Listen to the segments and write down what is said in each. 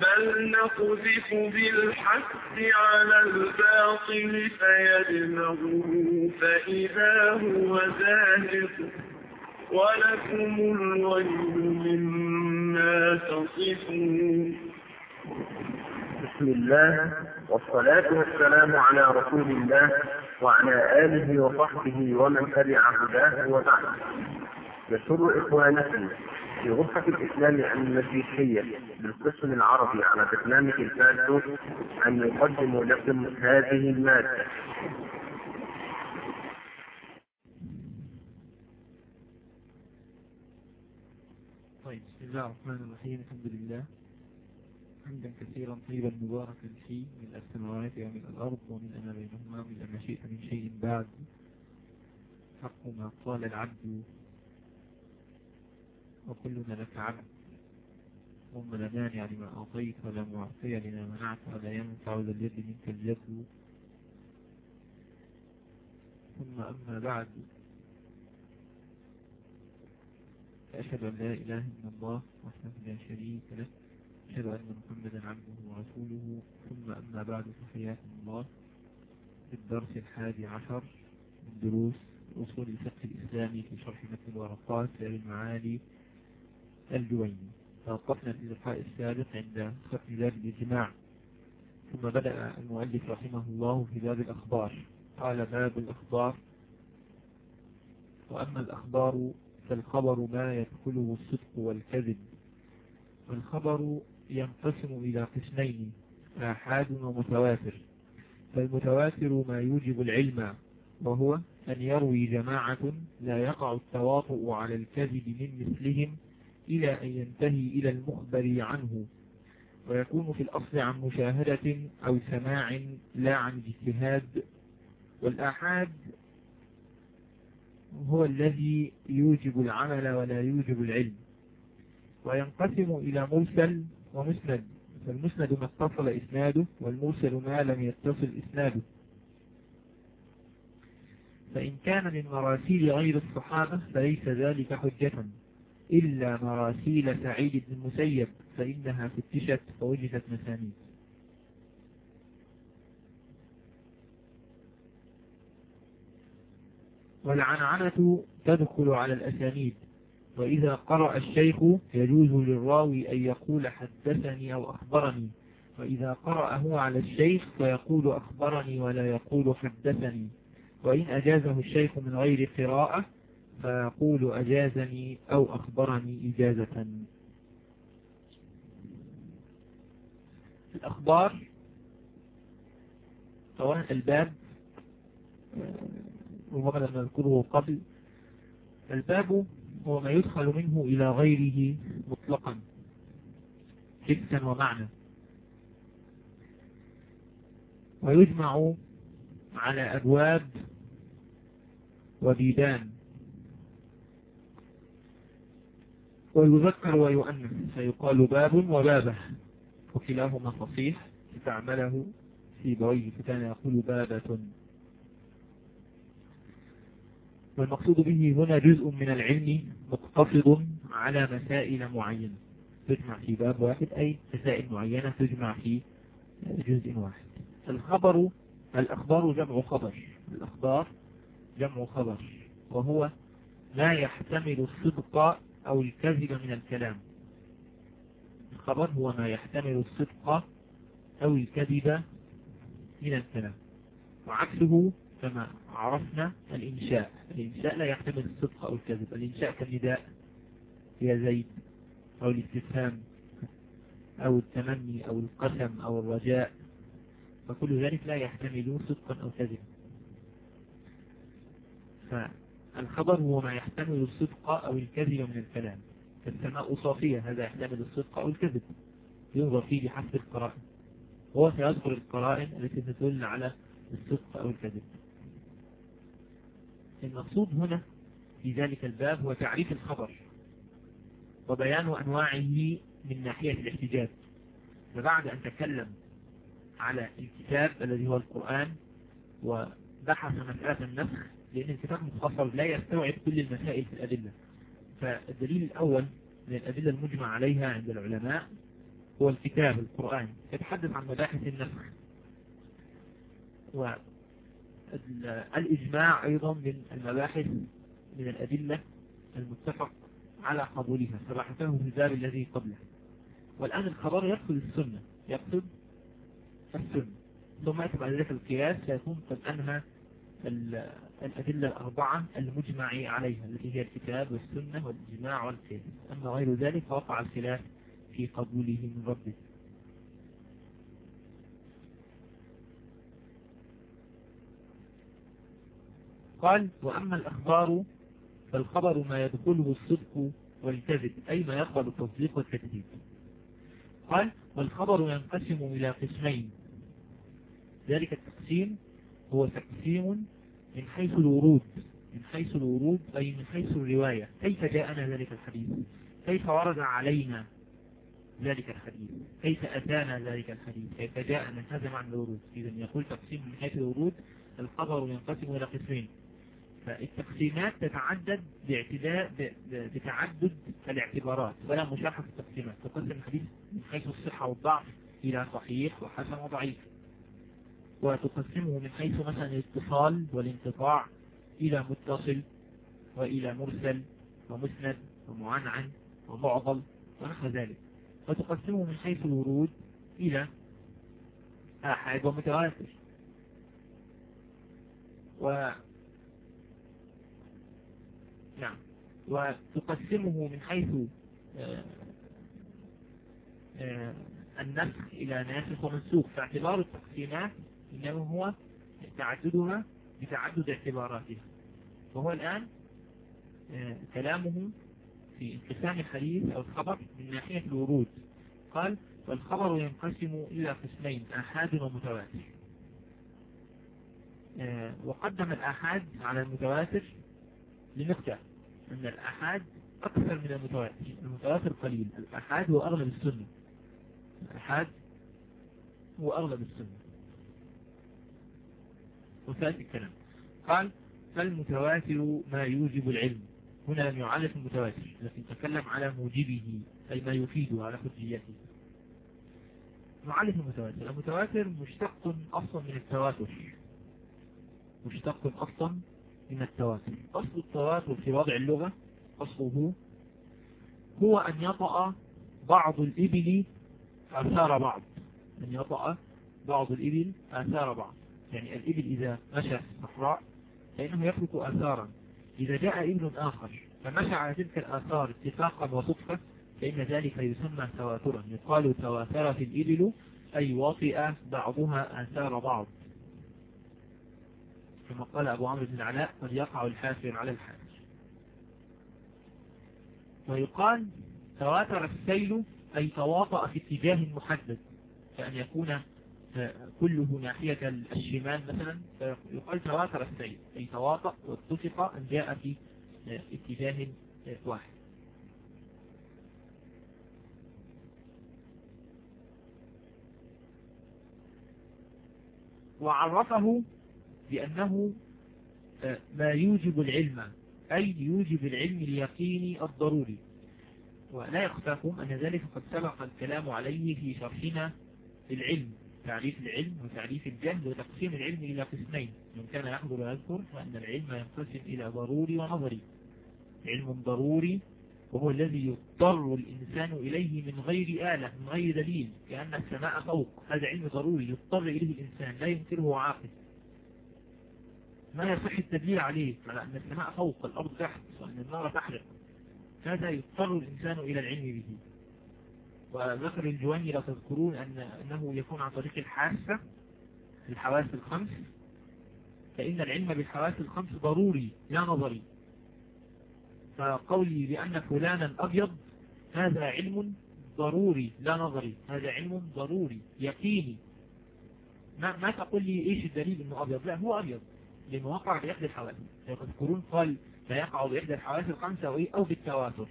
بل نقذف بالحق على الباطل فيدمغه فإذا هو زاهق ولكم الويل مما تصفون بسم الله والصلاة والسلام على رسول الله وعلى آله وصحبه ومن تبع هداه وبعد يسر إخوانكم في غرفة الإسلام المسيحية بالقسم العربي على برنامج الفاتو أن يقدموا لكم هذه المادة. طيب بسم الله الرحمن الرحيم. الحمد لله. حمدا كثيرا طيبا مباركا فيه من السماوات ومن الأرض ومن ما بينهما من ما شئت من شيء بعد. حق ما قال العبد وكلنا لك عبد. ثم لا مانع لما أعطيت ولا معطي لما منعت ولا ينفع ذا اليد منك اليد. ثم أما بعد فأشهد أن لا إله إلا الله وحده لا شريك له أشهد أن محمدا عبده ورسوله. ثم أما بعد فحياكم الله في الدرس الحادي عشر من دروس أصول الفقه الإسلامي في شرح متن الورقات للمعالي الجويني توقفنا في اللقاء السابق عند ختم باب الإجماع. ثم بدأ المؤلف رحمه الله في باب الأخبار. قال باب الأخبار. وأما الأخبار فالخبر ما يدخله الصدق والكذب. والخبر ينقسم إلى قسمين آحاد ومتواتر. فالمتواتر ما يوجب العلم وهو أن يروي جماعة لا يقع التواطؤ على الكذب من مثلهم إلى أن ينتهي إلى المخبر عنه ويكون في الأصل عن مشاهدة أو سماع لا عن اجتهاد والآحاد هو الذي يوجب العمل ولا يوجب العلم وينقسم إلى مرسل ومسند. فالمسند ما اتصل إسناده والمرسل ما لم يتصل إسناده. فإن كان من مراسيل غير الصحابة فليس ذلك حجة. إلا مراسيل سعيد بن المسيب فإنها فتشت فوجدت مسانيد. والعنعنة تدخل على الأسانيد وإذا قرأ الشيخ يجوز للراوي أن يقول حدثني أو أخبرني وإذا قرأ هو على الشيخ فيقول أخبرني ولا يقول حدثني. وإن أجازه الشيخ من غير قراءة فيقول أجازني أو أخبرني إجازة. الأخبار سواء الباب ربما لم نذكره قبل الباب هو ما يدخل منه إلى غيره مطلقا حسا ومعنى. ويجمع على أبواب وبيبان. ويذكر ويؤنث فيقال باب وبابه. وكلاهما فصيح استعمله في بويه فكان يقول بابة. والمقصود به هنا جزء من العلم مقتصد على مسائل معينة. تجمع في باب واحد أي مسائل معينة تجمع في جزء واحد. الخبر الأخبار جمع خبر. الأخبار جمع خبر. وهو ما يحتمل الصدق أو الكذب من الكلام. الخبر هو ما يحتمل الصدق أو الكذب من الكلام. وعكسه كما عرفنا الإنشاء. الإنشاء لا يحتمل الصدق أو الكذب. الإنشاء كالنداء يا زيد أو الاستفهام أو التمني أو القسم أو الرجاء. فكل ذلك لا يحتمل صدقا أو كذبا. فالخبر هو ما يحتمل الصدق أو الكذب من الكلام. فالسماء صافية هذا يحتمل الصدق أو الكذب. ينظر فيه بحسب القرائن. هو سيذكر القرائن التي تدل على الصدق أو الكذب. المقصود هنا في ذلك الباب هو تعريف الخبر وبيان أنواعه من ناحية الاحتجاج. فبعد أن تكلم على الكتاب الذي هو القرآن وبحث مسألة النسخ لأن الكتاب مختصر لا يستوعب كل المسائل في الأدلة. فالدليل الأول من الأدلة المجمع عليها عند العلماء هو الكتاب القرآن. يتحدث عن مباحث النسخ والإجماع أيضا من المباحث من الأدلة المتفق على قبولها. فبحثه في الباب الذي قبله. والآن الخبر يقصد السنة. يقصد السنة. ثم يأتي بعد ذلك القياس سيكون قد أنهى الأدلة الأربعة المجمع عليها التي هي الكتاب والسنة والإجماع والقياس أما غير ذلك فوقع الخلاف في قبوله من ربه. قال وأما الأخبار فالخبر ما يدخله الصدق والكذب أي ما يقبل التصديق والتكذيب. قال والخبر ينقسم إلى قسمين. ذلك التقسيم هو تقسيم من حيث الورود من حيث الورود أي من حيث الرواية. كيف جاءنا ذلك الحديث؟ كيف ورد علينا ذلك الحديث؟ كيف أتانا ذلك الحديث؟ كيف جاءنا؟ هذا معنى الورود. إذا يقول تقسيم من حيث الورود الخبر ينقسم إلى قسمين. فالتقسيمات تتعدد باعتداء بتعدد الاعتبارات. ولا مشاحة في التقسيمات. تقسم الحديث من حيث الصحة والضعف إلى صحيح وحسن وضعيف. وتقسمه من حيث مثلا الاتصال والانقطاع إلى متصل وإلى مرسل ومسند ومعنعن ومعضل ونحو ذلك. وتقسمه من حيث الورود إلى آحاد ومتواتر و نعم. وتقسمه من حيث آه، آه، النسخ إلى ناسخ ومنسوخ. فاعتبار التقسيمات إنما هو تعددها بتعدد اعتباراتها. وهو الآن آه، كلامه في انقسام الحديث أو الخبر من ناحية الورود. قال والخبر ينقسم إلى قسمين آحاد ومتواتر. وقدم الآحاد على المتواتر لنقطة أن الأحاد أكثر من المتواتر. المتواتر قليل الأحاد هو أغلب السنة. الأحاد هو أغلب السنة. وثالث الكلام. قال فالمتواتر ما يوجب العلم. هنا لم يعرف المتواتر لكن تكلم على موجبه أي ما يفيده على حجيته نعرف المتواتر. المتواتر مشتق أصلا من التواتر. مشتق أصلا من التواتر. أصل التواتر في وضع اللغة أصله هو أن يطأ بعض الإبل آثار بعض. أن يطأ بعض الإبل آثار بعض. يعني الإبل إذا مشى في الصحراء فإنه يخلق آثارا. إذا جاء إبل آخر فمشى على تلك الآثار اتفاقا وصدفة فإن ذلك يسمى تواترا. يقال تواترت الإبل أي وطئ بعضها آثار بعض. كما قال أبو عمرو بن العلاء قد يقع الحافر على الحافر ويقال تواتر السيل أي تواطأ في اتجاه محدد كأن يكون كله ناحية الشمال مثلا فيقال تواتر السيل أي تواطأ واتفق أن جاء في اتجاه واحد. وعرفه بأنه آه، ما يوجب العلم أي يوجب العلم اليقيني الضروري. ولا يخفاكم أن ذلك قد سبق الكلام عليه في شرحنا العلم. تعريف العلم وتعريف الجهل وتقسيم العلم إلى قسمين. من كان يحضر ويذكر فأن العلم ينقسم إلى ضروري ونظري. علم ضروري وهو الذي يضطر الإنسان إليه من غير آلة من غير دليل كأن السماء فوق. هذا علم ضروري يضطر إليه الإنسان لا يمكنه عاقل. ما يصح التدليل عليه؟ على أن السماء فوق الأرض تحت وأن النار تحرق هذا يضطر الإنسان إلى العلم به. وذكر الجواني لو تذكرون أن أنه يكون عن طريق الحاسة الحواس الخمس فإن العلم بالحواس الخمس ضروري لا نظري. فقولي بأن فلانا أبيض هذا علم ضروري لا نظري. هذا علم ضروري يقيني. ما, ما تقول لي إيش الدليل أنه أبيض؟ لا هو أبيض لأنه وقع بإحدى الحوادث يذكرون قال لا يقع بإحدى الحوادث الخمسة أو, أو بالتواتر.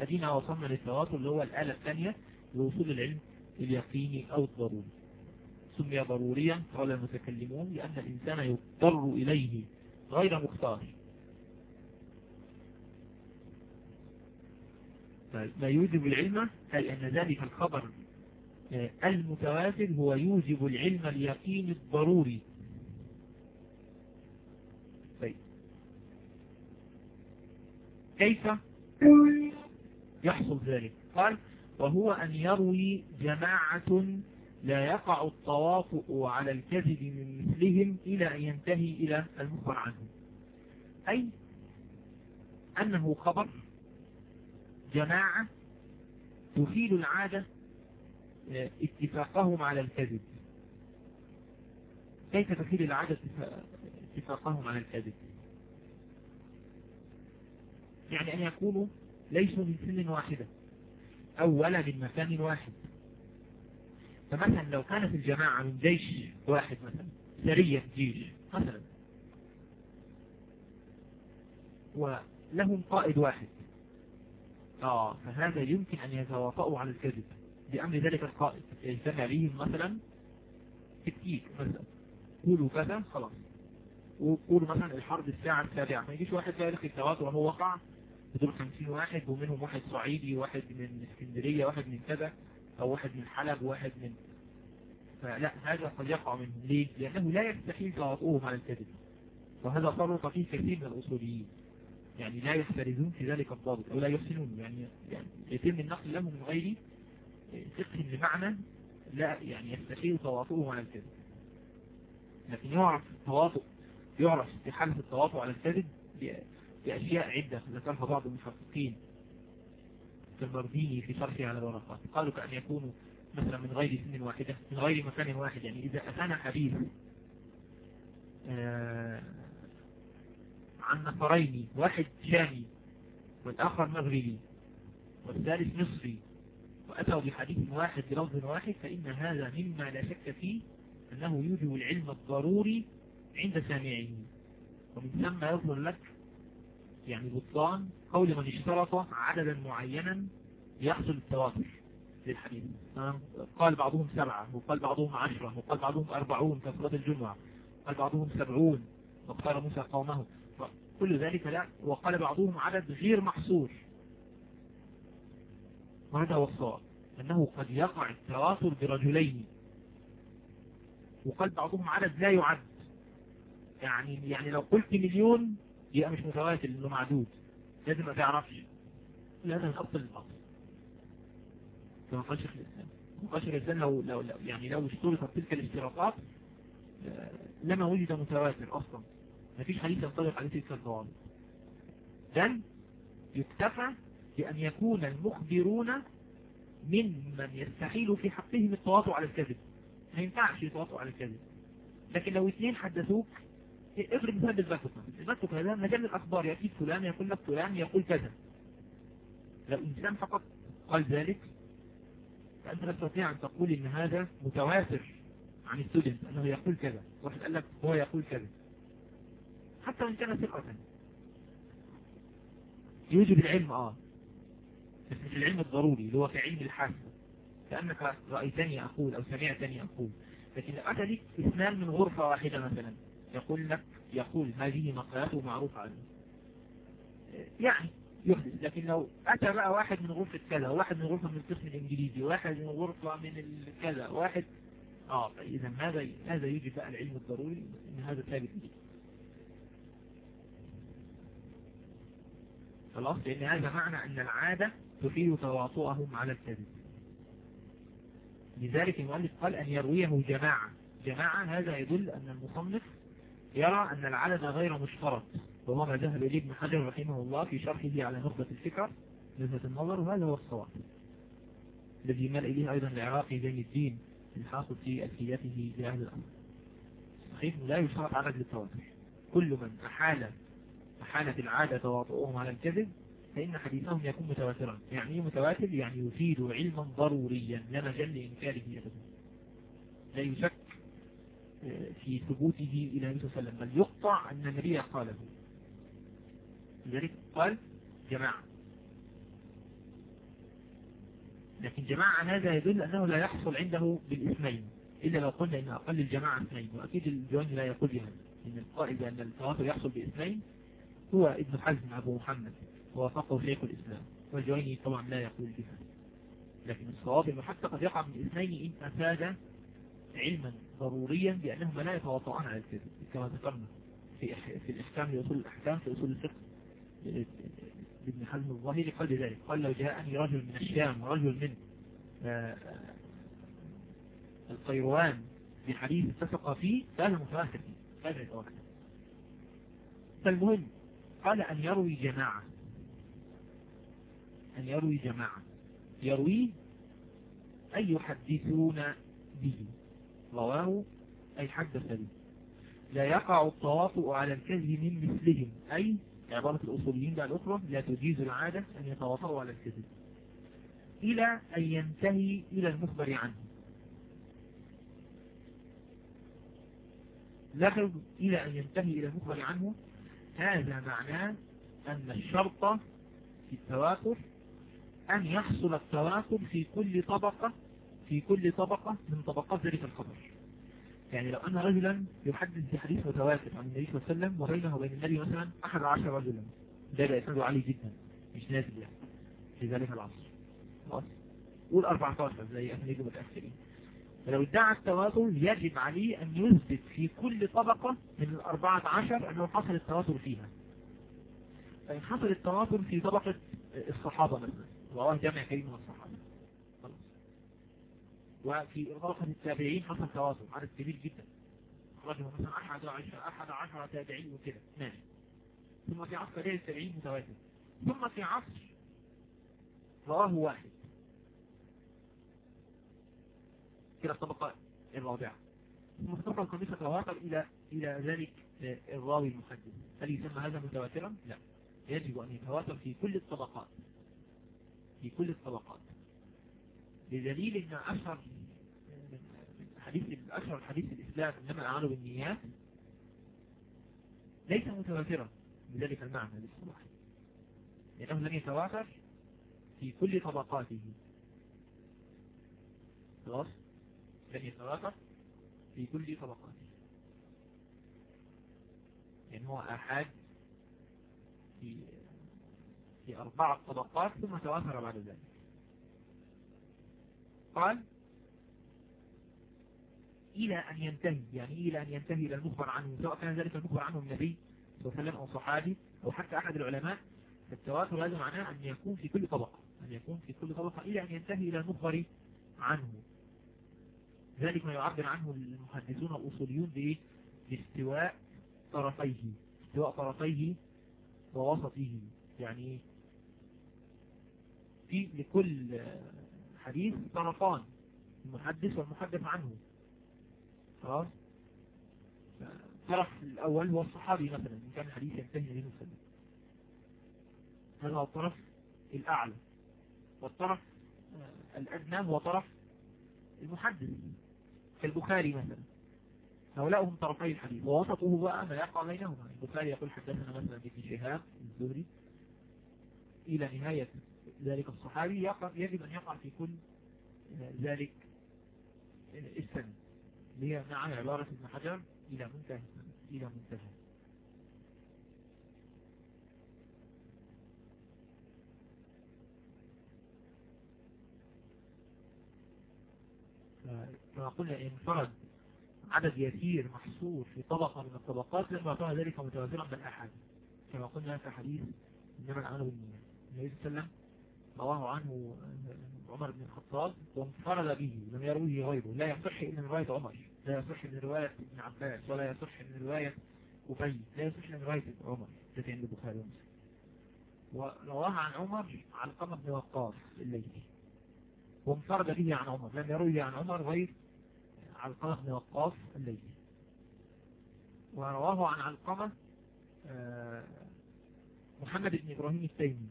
أدينا وصلنا للتواتر اللي هو الآلة الثانية لوصول العلم اليقيني أو الضروري. سمي ضروريا قال المتكلمون لأن الإنسان يضطر إليه غير مختار. ما يوجب العلم أي أن ذلك الخبر آه، المتواتر هو يوجب العلم اليقين الضروري. طيب. كيف؟ يحصل ذلك. قال وهو أن يروي جماعة لا يقع التواطؤ على الكذب من مثلهم إلى أن ينتهي إلى المخبر عنه. أي أنه خبر جماعة تفيد العادة اتفاقهم على الكذب. كيف تفيد العادة اتفاقهم على الكذب؟ يعني أن يكونوا ليسوا من سن واحدة أو ولا من مكان واحد. فمثلا لو كانت الجماعة من جيش واحد مثلا سرية جيش مثلا ولهم قائد واحد. آه فهذا يمكن أن يتواطؤوا على الكذب بأمر ذلك القائد. يجتمع بهم مثلا تكتيك مثلا قولوا كذا خلاص. وقولوا مثلا الحرب الساعة السابعة ما يجيش واحد يلقي التواتر وهو وقع بدون خمسين واحد ومنهم واحد صعيدي واحد من اسكندرية واحد من كذا أو واحد من حلب واحد من فلا هذا قد يقع منهم ليه؟ لأنه لا يستحيل تواطؤهم على الكذب. وهذا فرط فيه كثير من الأصوليين. يعني لا يحترزون في ذلك الضابط أو لا يحسنون. يعني, يعني يتم النقل لهم من غير فقه بمعنى لا يعني يستحيل تواطؤهم على الكذب. لكن يعرف التواطؤ يعرف استحالة التواطؤ على الكذب بأشياء عدة ذكرها بعض المحققين كالمرديني في شرحه على الورقات. قالوا كأن يكونوا مثلا من غير سن واحدة من غير مكان واحد. يعني إذا أتانا حديث آه عن نفرين واحد شامي والآخر مغربي والثالث مصري وأتوا بحديث واحد بلفظ واحد فإن هذا مما لا شك فيه أنه يوجب العلم الضروري عند سامعه. ومن ثم يظهر لك يعني بطلان قول من اشترط عددا معينا يحصل التواتر للحديث. قال بعضهم سبعة وقال بعضهم عشرة وقال بعضهم أربعون كفرات الجمعة قال بعضهم سبعون واختار موسى قومه. كل ذلك لا وقال بعضهم عدد غير محصور. وهذا هو الصواب؟ أنه قد يقع التواتر برجلين. وقال بعضهم عدد لا يعد. يعني يعني لو قلت مليون يبقى مش متواتر لأنه معدود. لازم ما تعرفش. لازم قال شيخ الاسلام قال شيخ الاسلام لو, لو, لو يعني لو اشترطت تلك الاشتراطات آه، لما وجد متواتر أصلا. ما فيش حديث ينطلق عليه تلك الضوابط. بل يكتفى بأن يكون المخبرون من من يستحيل في حقهم التواطؤ على الكذب. ما ينفعش يتواطؤ على الكذب. لكن لو اثنين حدثوك افرض مثال بالبكتة البكتة هذا مجال الأخبار يأتيك فلان يقول لك فلان يقول كذا. لو إنسان فقط قال ذلك فأنت لا تستطيع أن تقول إن هذا متواتر عن الستودنت أنه يقول كذا. واحد قال لك هو يقول كذا. حتى وإن كان ثقة. يوجد العلم آه. بس مش العلم الضروري اللي هو في علم الحاسة. كأنك رأيتني أقول أو سمعتني أقول. لكن لو أتى لك إثنان من غرفة واحدة مثلا يقول لك يقول هذه مقالاته معروفة عنه. يعني. يحدث. لكن لو أتى بقى واحد من غرفة كذا واحد من غرفة من القسم الإنجليزي واحد من غرفة من كذا واحد آه إذا هذا هذا يوجد بقى العلم الضروري؟ إن هذا ثابت. لي خلاص؟ لأن هذا معنى أن العادة تفيد تواطؤهم على الكذب. لذلك المؤلف قال أن يرويه جماعة. جماعة هذا يدل أن المصنف يرى أن العدد غير مشترط. وهو ما ذهب إليه ابن حجر رحمه الله في شرحه على نخبة الفكر نزهة النظر وهذا هو الصواب. الذي مال إليه أيضا العراقي زين الدين الحاصل في ألفيته لأهل الأمر. صحيح لا يشترط عدد للتواتر كل من أحال أحالت العادة تواطؤهم على الكذب فإن حديثهم يكون متواترا. يعني إيه متواتر؟ يعني يفيد علما ضروريا لا مجال لإنكاره أبدا لا يشك في ثبوته إلى النبي صلى الله عليه وسلم بل يقطع أن النبي قاله. لذلك قال جماعة. لكن جماعة هذا يدل أنه لا يحصل عنده بالإثنين إلا لو قلنا أن أقل الجماعة اثنين وأكيد الجواني لا يقول بهذا. إن القائل بأن التواصل يحصل بإثنين هو ابن حزم أبو محمد ووافقه شيخ الإسلام. والجويني طبعا لا يقول بها لكن الصواب حتى قد يقع من اثنين إن أفاد علما ضروريا بأنهما لا يتواطؤان على الكذب كما ذكرنا في في الإحكام لأصول الأحكام في أصول الفقه. ابن حزم الظاهري قال ذلك قال لو جاءني رجل من الشام ورجل من القيروان بحديث اتفق فيه فهذا متواتر فيه يتواتر. فالمهم قال أن يروي جماعة. أن يروي جماعة. يروي أي يحدثون به. رواه أي حدث به لا يقع التواطؤ على الكذب من مثلهم. أي عبارة الأصوليين بقى الأخرى لا تجيز العادة أن يتواطؤوا على الكذب. إلى أن ينتهي إلى المخبر عنه. لاحظ إلى أن ينتهي إلى المخبر عنه هذا معناه أن الشرط في التواتر أن يحصل التواتر في كل طبقة في كل طبقة من طبقات ذلك الخبر يعني لو أن رجلا يحدث بحديث متواتر عن النبي صلى الله عليه وسلم وبينه وبين النبي مثلا أحد عشر رجلا ده بقى يسنده عالي جدا مش نازل يعني في ذلك العصر. خلاص. قول 14 زي أهل متأخرين فلو ادعى التواتر يجب عليه أن يثبت في كل طبقة من الأربعة عشر أنه حصل التواتر فيها. فإن حصل التواتر في طبقة الصحابة مثلا رواه جمع كريم من الصحابة خلاص وفي طبقة التابعين حصل تواتر عدد كبير جدا. رجل مثلا أحد عشر أحد عشر تابعين وكده. ماشي ثم في عصر غير التابعين متواتر. ثم في عصر رواه واحد. كده الطبقة الرابعة. ثم الطبقة الخامسة تواتر إلى إلى ذلك الراوي المحدث هل يسمى هذا متواترا؟ لا. يجب أن يتواتر في كل الطبقات. في كل الطبقات. بدليل أن أشهر حديث أشهر حديث الإسلام إنما الأعمال بالنيات ليس متواترا بذلك المعنى للصلاح لأنه لم يتواتر في كل طبقاته. خلاص؟ لن يتواتر في كل طبقاته. يعني هو أحد في في أربعة طبقات ثم تواتر بعد ذلك. قال إلى أن ينتهي يعني إلى أن ينتهي إلى المخبر عنه سواء كان ذلك المخبر عنه النبي صلى الله عليه وسلم أو صحابي أو حتى أحد العلماء فالتواتر هذا معناه أن يكون في كل طبقة أن يكون في كل طبقة إلى أن ينتهي إلى المخبر عنه ذلك ما يعبر عنه المحدثون الأصوليون بإيه؟ باستواء طرفيه استواء طرفيه ووسطه يعني في لكل حديث طرفان المحدث والمحدث عنه. خلاص؟ الطرف الأول هو الصحابي مثلا إن كان الحديث ينتهي إليه وسلم هذا هو الطرف الأعلى. والطرف الأدنى هو طرف المحدث. كالبخاري مثلا. هؤلاء هم طرفي الحديث. ووسطه بقى ما يقع بينهما. البخاري يقول حدثنا مثلا ابن شهاب الزهري إلى نهاية ذلك الصحابي يجب أن يقع في كل ذلك السنة هي مع عبارة ابن حجر إلى منتهى إلى منتهى. كما قلنا إن فرد عدد يسير محصور في طبقة من الطبقات لما كان ذلك متوازرا بالأحد كما قلنا في حديث إنما العمل بالنية. النبي صلى الله عليه وسلم رواه عنه عمر بن الخطاب وانفرد به لم يرويه غيره. لا يصح من رواية عمر لا يصح من رواية ابن عباس ولا يصح من رواية أبي لا يصح من رواية عمر. التي عند البخاري ومسلم. ورواه عن عمر علقمة بن وقاص الليثي. وانفرد به عن عمر لم يروي عن عمر غير علقمة بن وقاص الليثي. ورواه عن علقمة محمد بن إبراهيم التيمي.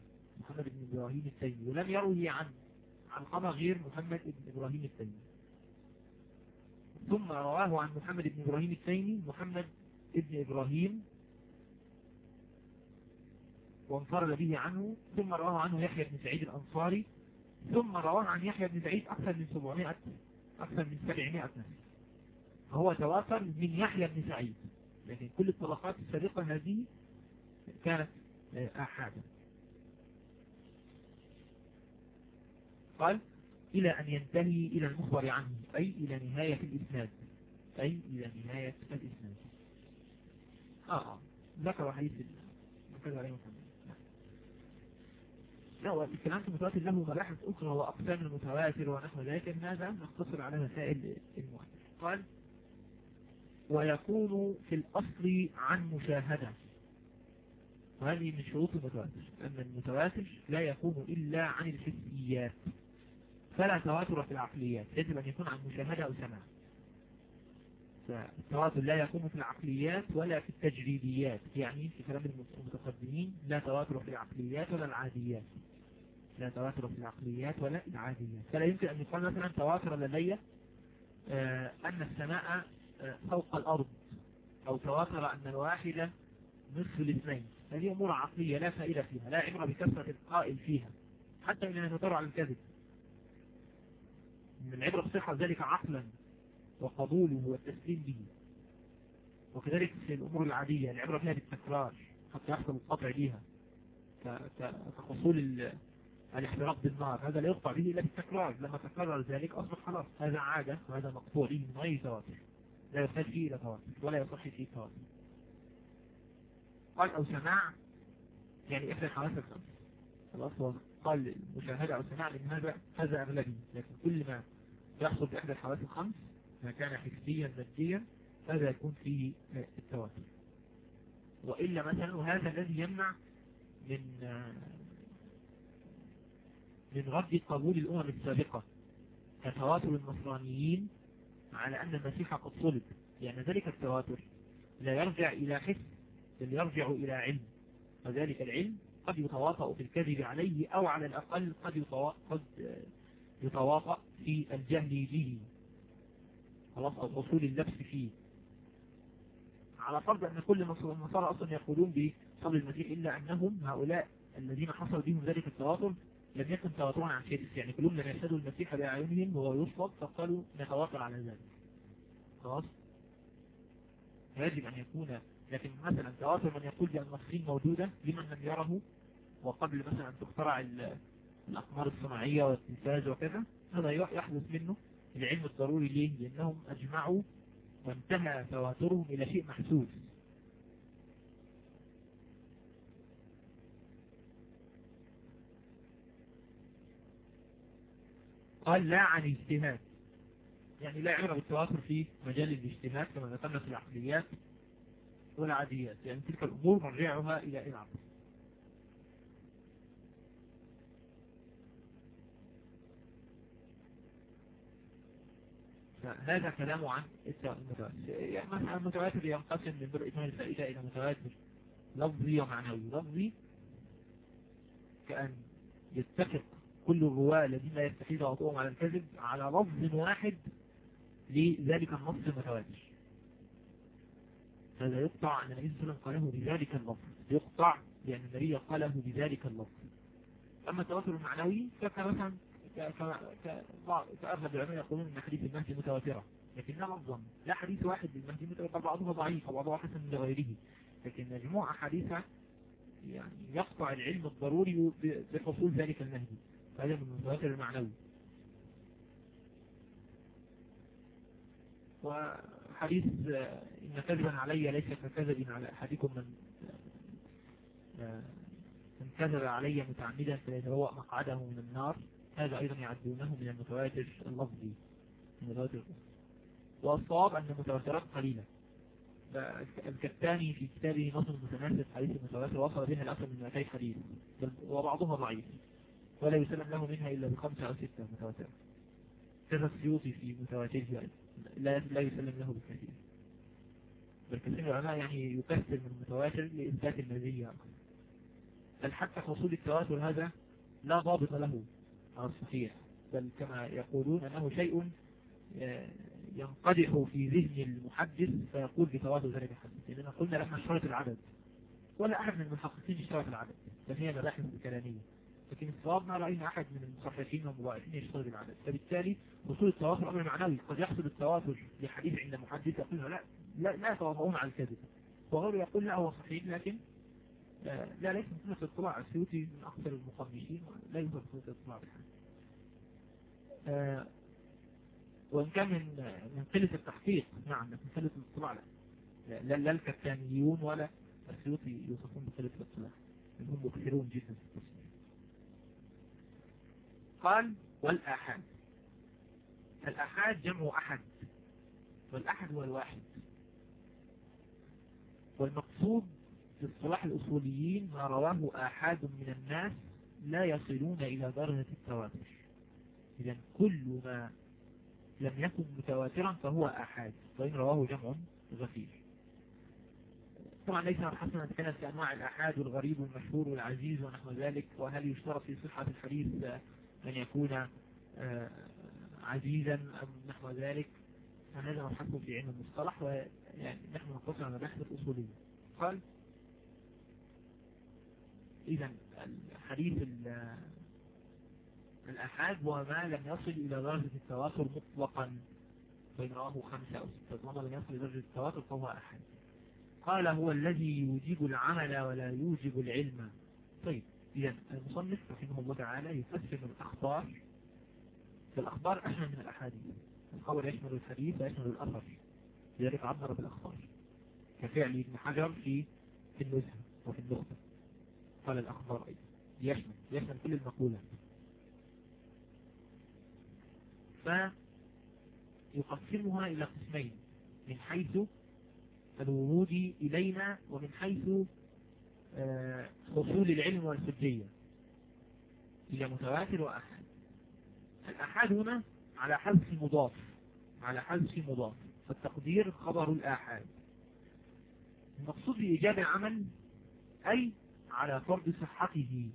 محمد بن إبراهيم التيمي ولم يروي عن علقمة غير محمد بن إبراهيم التيمي. ثم رواه عن محمد بن إبراهيم التيمي محمد بن إبراهيم وانفرد به عنه ثم رواه عنه يحيى بن سعيد الأنصاري ثم رواه عن يحيى بن سعيد أكثر من 700 أكثر من 700 نفس فهو تواتر من يحيى بن سعيد. لكن كل الطبقات السابقة هذه كانت آحادا قال إلى أن ينتهي إلى المخبر عنه أي إلى نهاية الإسناد أي إلى نهاية الإسناد. آه آه. ذكر حديث ذكر عليه محمد لا والكلام في المتواتر له مباحث أخرى وأقسام المتواتر ونحو ذلك هذا نختصر على مسائل المؤلف قال ويكون في الأصل عن مشاهدة. وهذه من شروط المتواتر أن المتواتر لا يكون إلا عن الحسيات. فلا تواتر في العقليات يجب أن يكون عن مشاهدة أو سماع. فالتواتر لا يكون في العقليات ولا في التجريديات يعني في كلام المتقدمين لا تواتر في العقليات ولا العاديات. لا تواتر في العقليات ولا العاديات. فلا يمكن أن يقال مثلا تواتر لدي آه أن السماء آه فوق الأرض أو تواتر أن الواحدة نصف الاثنين هذه أمور عقلية لا فائدة فيها لا عبرة بكثرة القائل فيها حتى إن يتطرع على الكذب من العبرة بصحة ذلك عقلا وقبوله والتسليم به. وكذلك في الأمور العادية العبرة فيها بالتكرار حتى يحصل القطع بها كحصول الاحتراق بالنار. هذا لا يقطع به إلا بالتكرار. لما تكرر ذلك أصبح خلاص هذا عادة وهذا مقطوع به من غير تواتر لا يحتاج فيه إلى تواتر ولا يصح فيه تواتر. قال أو سماع؟ يعني إحدى الحواس الخمس خلاص قال المشاهدة أو سماع لأن هذا هذا أغلبي. لكن كل ما يحصل بإحدى الحواس الخمس ما كان حسيا ماديا هذا يكون فيه التواتر. وإلا مثلا وهذا الذي يمنع من من رد قبول الأمم السابقة كتواتر النصرانيين على أن المسيح قد صلب لأن يعني ذلك التواتر لا يرجع إلى حس بل يرجع إلى علم. وذلك العلم قد يتواطأ في الكذب عليه أو على الأقل قد يتواطأ, في الجهل به. خلاص أو حصول اللبس فيه. على فرض أن كل النصارى أصلا يقولون بصبر المسيح إلا أنهم هؤلاء الذين حصل بهم ذلك التواتر لم يكن تواترا عن شيء يعني كلهم لم يشهدوا المسيح بأعينهم وهو يصلب فقالوا نتواتر على ذلك. خلاص؟ يجب أن يكون لكن مثلا تواتر من يقول بأن الصين موجودة لمن لم يره وقبل مثلا أن تخترع الأقمار الصناعية والتلفاز وكذا هذا يحدث منه العلم الضروري ليه؟ لأنهم أجمعوا وانتهى تواترهم إلى شيء محسوس. قال لا عن اجتهاد يعني لا عبرة بالتواتر في مجال الاجتهاد كما ذكرنا في العقليات والعاديات. يعني تلك الأمور مرجعها إلى العقل. هذا كلام عن المتواتر. يعني المتواتر ينقسم من بر إثمان الفائدة إلى متواتر لفظي ومعنوي. لفظي كأن يتفق كل الرواة الذين لا يستحيل توطئهم على الكذب على لفظ واحد لذلك النص المتواتر. هذا يقطع أن النبي صلى الله عليه وسلم قاله بذلك اللفظ يقطع لأن النبي قاله بذلك اللفظ أما التواتر المعنوي فكمثلا كأغلب العلماء يقولون أن حديث المهدي متواترة. لكنها لفظا لا حديث واحد للمهدي متواتر بعضها ضعيف وبعضها حسن لغيره. لكن مجموعة حديثة يعني يقطع العلم الضروري بحصول ذلك المهدي. فهذا من المتواتر المعنوي. وحديث إن كذبا علي ليس ككذب على أحدكم من من كذب علي متعمدا فيتبوأ مقعده من النار. هذا أيضا يعدونه من المتواتر اللفظي المتواتر. والصواب أن المتواترات قليلة. الكتاني في كتابه نصر متناسب حديث المتواتر وصل بها الأكثر من 200 حديث وبعضها ضعيف. ولا يسلم له منها إلا بخمسة أو ستة متواترة كذا السيوطي في متواتره لا لا يسلم له بالكثير بل كثير من العلماء يعني يكثر من المتواتر لإثبات المزية بل حتى حصول التواتر هذا لا ضابط له. الصحيح بل كما يقولون أنه شيء ينقدح في ذهن المحدث فيقول بتواتر ذلك الحديث. لأننا قلنا لما اشترط العدد. ولا أحد من المحققين اشترط العدد. بل هي مباحث كلامية. لكن الصواب ما رأينا أحد من المصححين والمضاعفين يشتغل بالعدد فبالتالي وصول التواتر أمر معنوي. قد يحصل التواتر لحديث عند محدث يقول لا لا لا يتواطؤون على الكذب. وغيره يقول لا هو صحيح. لكن لا ليس مثل الاطلاع السيوطي من أكثر المقمشين لا يوجد مثل بالحديث آه وإن كان من من قلة التحقيق نعم من قلة الاطلاع لا. لا, لا الكتانيون ولا السيوطي يوصفون بقلة الاطلاع. هم مكثرون جدا في التصنيف قال والآحاد. الآحاد جمع أحد. والأحد هو الواحد. والمقصود في الصلاح الأصوليين ما رواه آحاد من الناس لا يصلون إلى درجة التواتر. إذا كل ما لم يكن متواترا فهو آحاد وإن رواه جمع غفير. طبعا ليس حسنا في أنواع الآحاد والغريب والمشهور والعزيز ونحو ذلك وهل يشترط في صحة الحديث أن يكون عزيزا أم نحو ذلك؟ هذا مبحث في علم المصطلح ويعني نحن نقصر على بحث الأصولية قال إذا الحديث الأحاد هو ما لم يصل إلى درجة التواتر مطلقا بين رواه خمسة أو ستة. وما لم يصل إلى درجة التواتر فهو أحاد. قال هو الذي يوجب العمل ولا يوجب العلم. طيب إذا المصنف رحمه الله تعالى يقسم الأخبار. فالأخبار أشمل من الأحاديث. الخبر يشمل الحديث ويشمل الأثر. لذلك عبر بالأخبار. كفعل ابن حجر في النزهة وفي النخبة قال الأخبار يشمل يشمل كل المقولات. فيقسمها إلى قسمين. من حيث الورود إلينا ومن حيث حصول العلم والحجية. إلى متواتر وأحد. الأحد هنا؟ على حذف مضاف. على حذف مضاف. فالتقدير خبر الآحاد. المقصود بإيجاب العمل أي على فرض صحته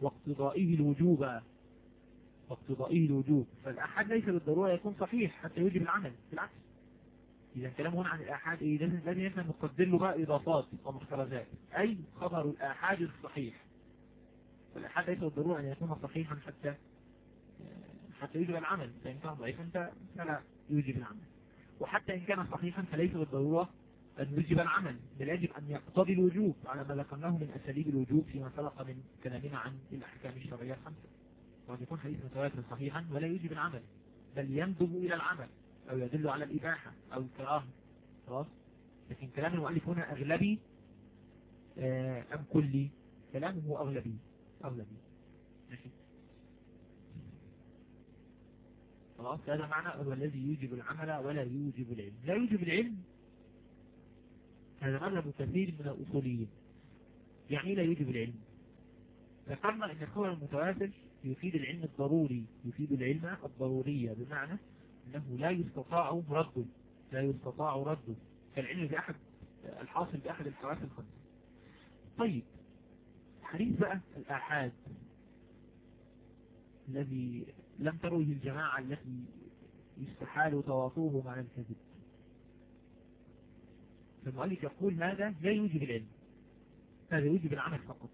واقتضائه الوجوب. واقتضائه الوجوب. فالأحد ليس بالضرورة يكون صحيح حتى يوجب العمل بالعكس. إذا الكلام هنا عن الآحاد إيه لازم إحنا نقدر له بقى إضافات ومحترزات أي خبر الآحاد الصحيح. فالآحاد ليس بالضرورة أن يكون صحيحا حتى حتى يوجب العمل. فإن كان ضعيفا فلا يوجب العمل. وحتى إن كان صحيحا فليس بالضرورة أن يوجب العمل بل يجب أن يقتضي الوجوب على ما ذكرناه من أساليب الوجوب فيما سبق من كلامنا عن الأحكام الشرعية الخمسة. وأن يكون حديث متواتر صحيحا ولا يوجب العمل بل يندب إلى العمل أو يدل على الإباحة أو الكراهة. خلاص؟ لكن كلام المؤلف هنا أغلبي أم كلي كلامه أغلبي؟ أغلبي. ماشي؟ خلاص؟ هذا معنى هو الذي يوجب العمل ولا يوجب العلم. لا يوجب العلم هذا مذهب كثير من الأصوليين يعني لا يوجب العلم. ذكرنا أن الخبر المتواتر يفيد العلم الضروري يفيد العلم الضرورية بمعنى أنه لا يستطاع رده لا يستطاع رده كالعلم بأحد الحاصل بأحد الحواس الخمسة طيب حديث بقى الآحاد الذي لم تروه الجماعة التي يستحال تواطوهم على الكذب. فالمؤلف يقول هذا لا يوجب العلم. هذا يوجب العمل فقط.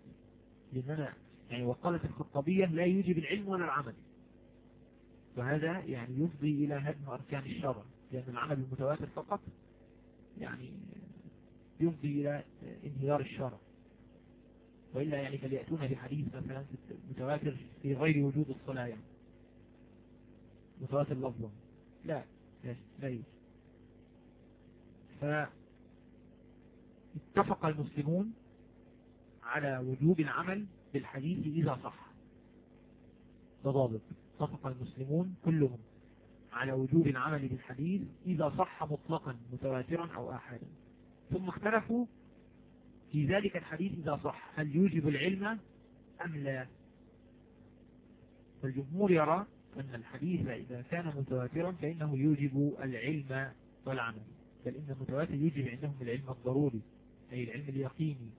لأننا يعني وقالت الخطابية لا يوجب العلم ولا العمل. وهذا يعني يفضي إلى هدم أركان الشرع. لأن العمل المتواتر فقط يعني يفضي إلى انهيار الشرع. وإلا يعني فليأتون بحديث مثلا متواتر في غير وجود الصلاة يعني. متواتر لفظا. لا لا يوجد فاتفق المسلمون على وجوب العمل بالحديث إذا صح. ضابط. اتفق المسلمون كلهم على وجوب العمل بالحديث إذا صح مطلقا متواترا أو آحادا. ثم اختلفوا في ذلك الحديث إذا صح. هل يوجب العلم أم لا؟ فالجمهور يرى أن الحديث إذا كان متواترا فإنه يوجب العلم والعمل. بل إن المتواتر يوجب عندهم العلم الضروري. أي العلم اليقيني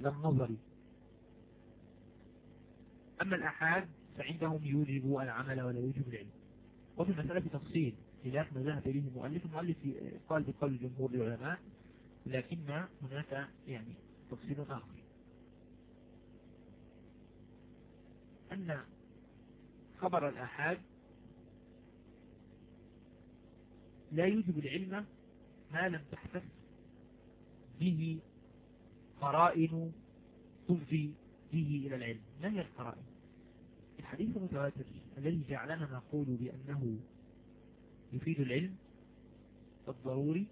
لا النظري. أما الأحاد فعندهم يوجب العمل ولا يوجب العلم. وفي المسألة تفصيل خلاف ما ذهب إليه المؤلف. المؤلف قال بقول جمهور العلماء لكن هناك يعني تفصيل آخر. أن خبر الآحاد لا يوجب العلم ما لم تحدث به قرائن تفضي به إلى العلم. ما هي القرائن؟ الحديث المتواتر الذي جعلنا نقول بأنه يفيد العلم الضروري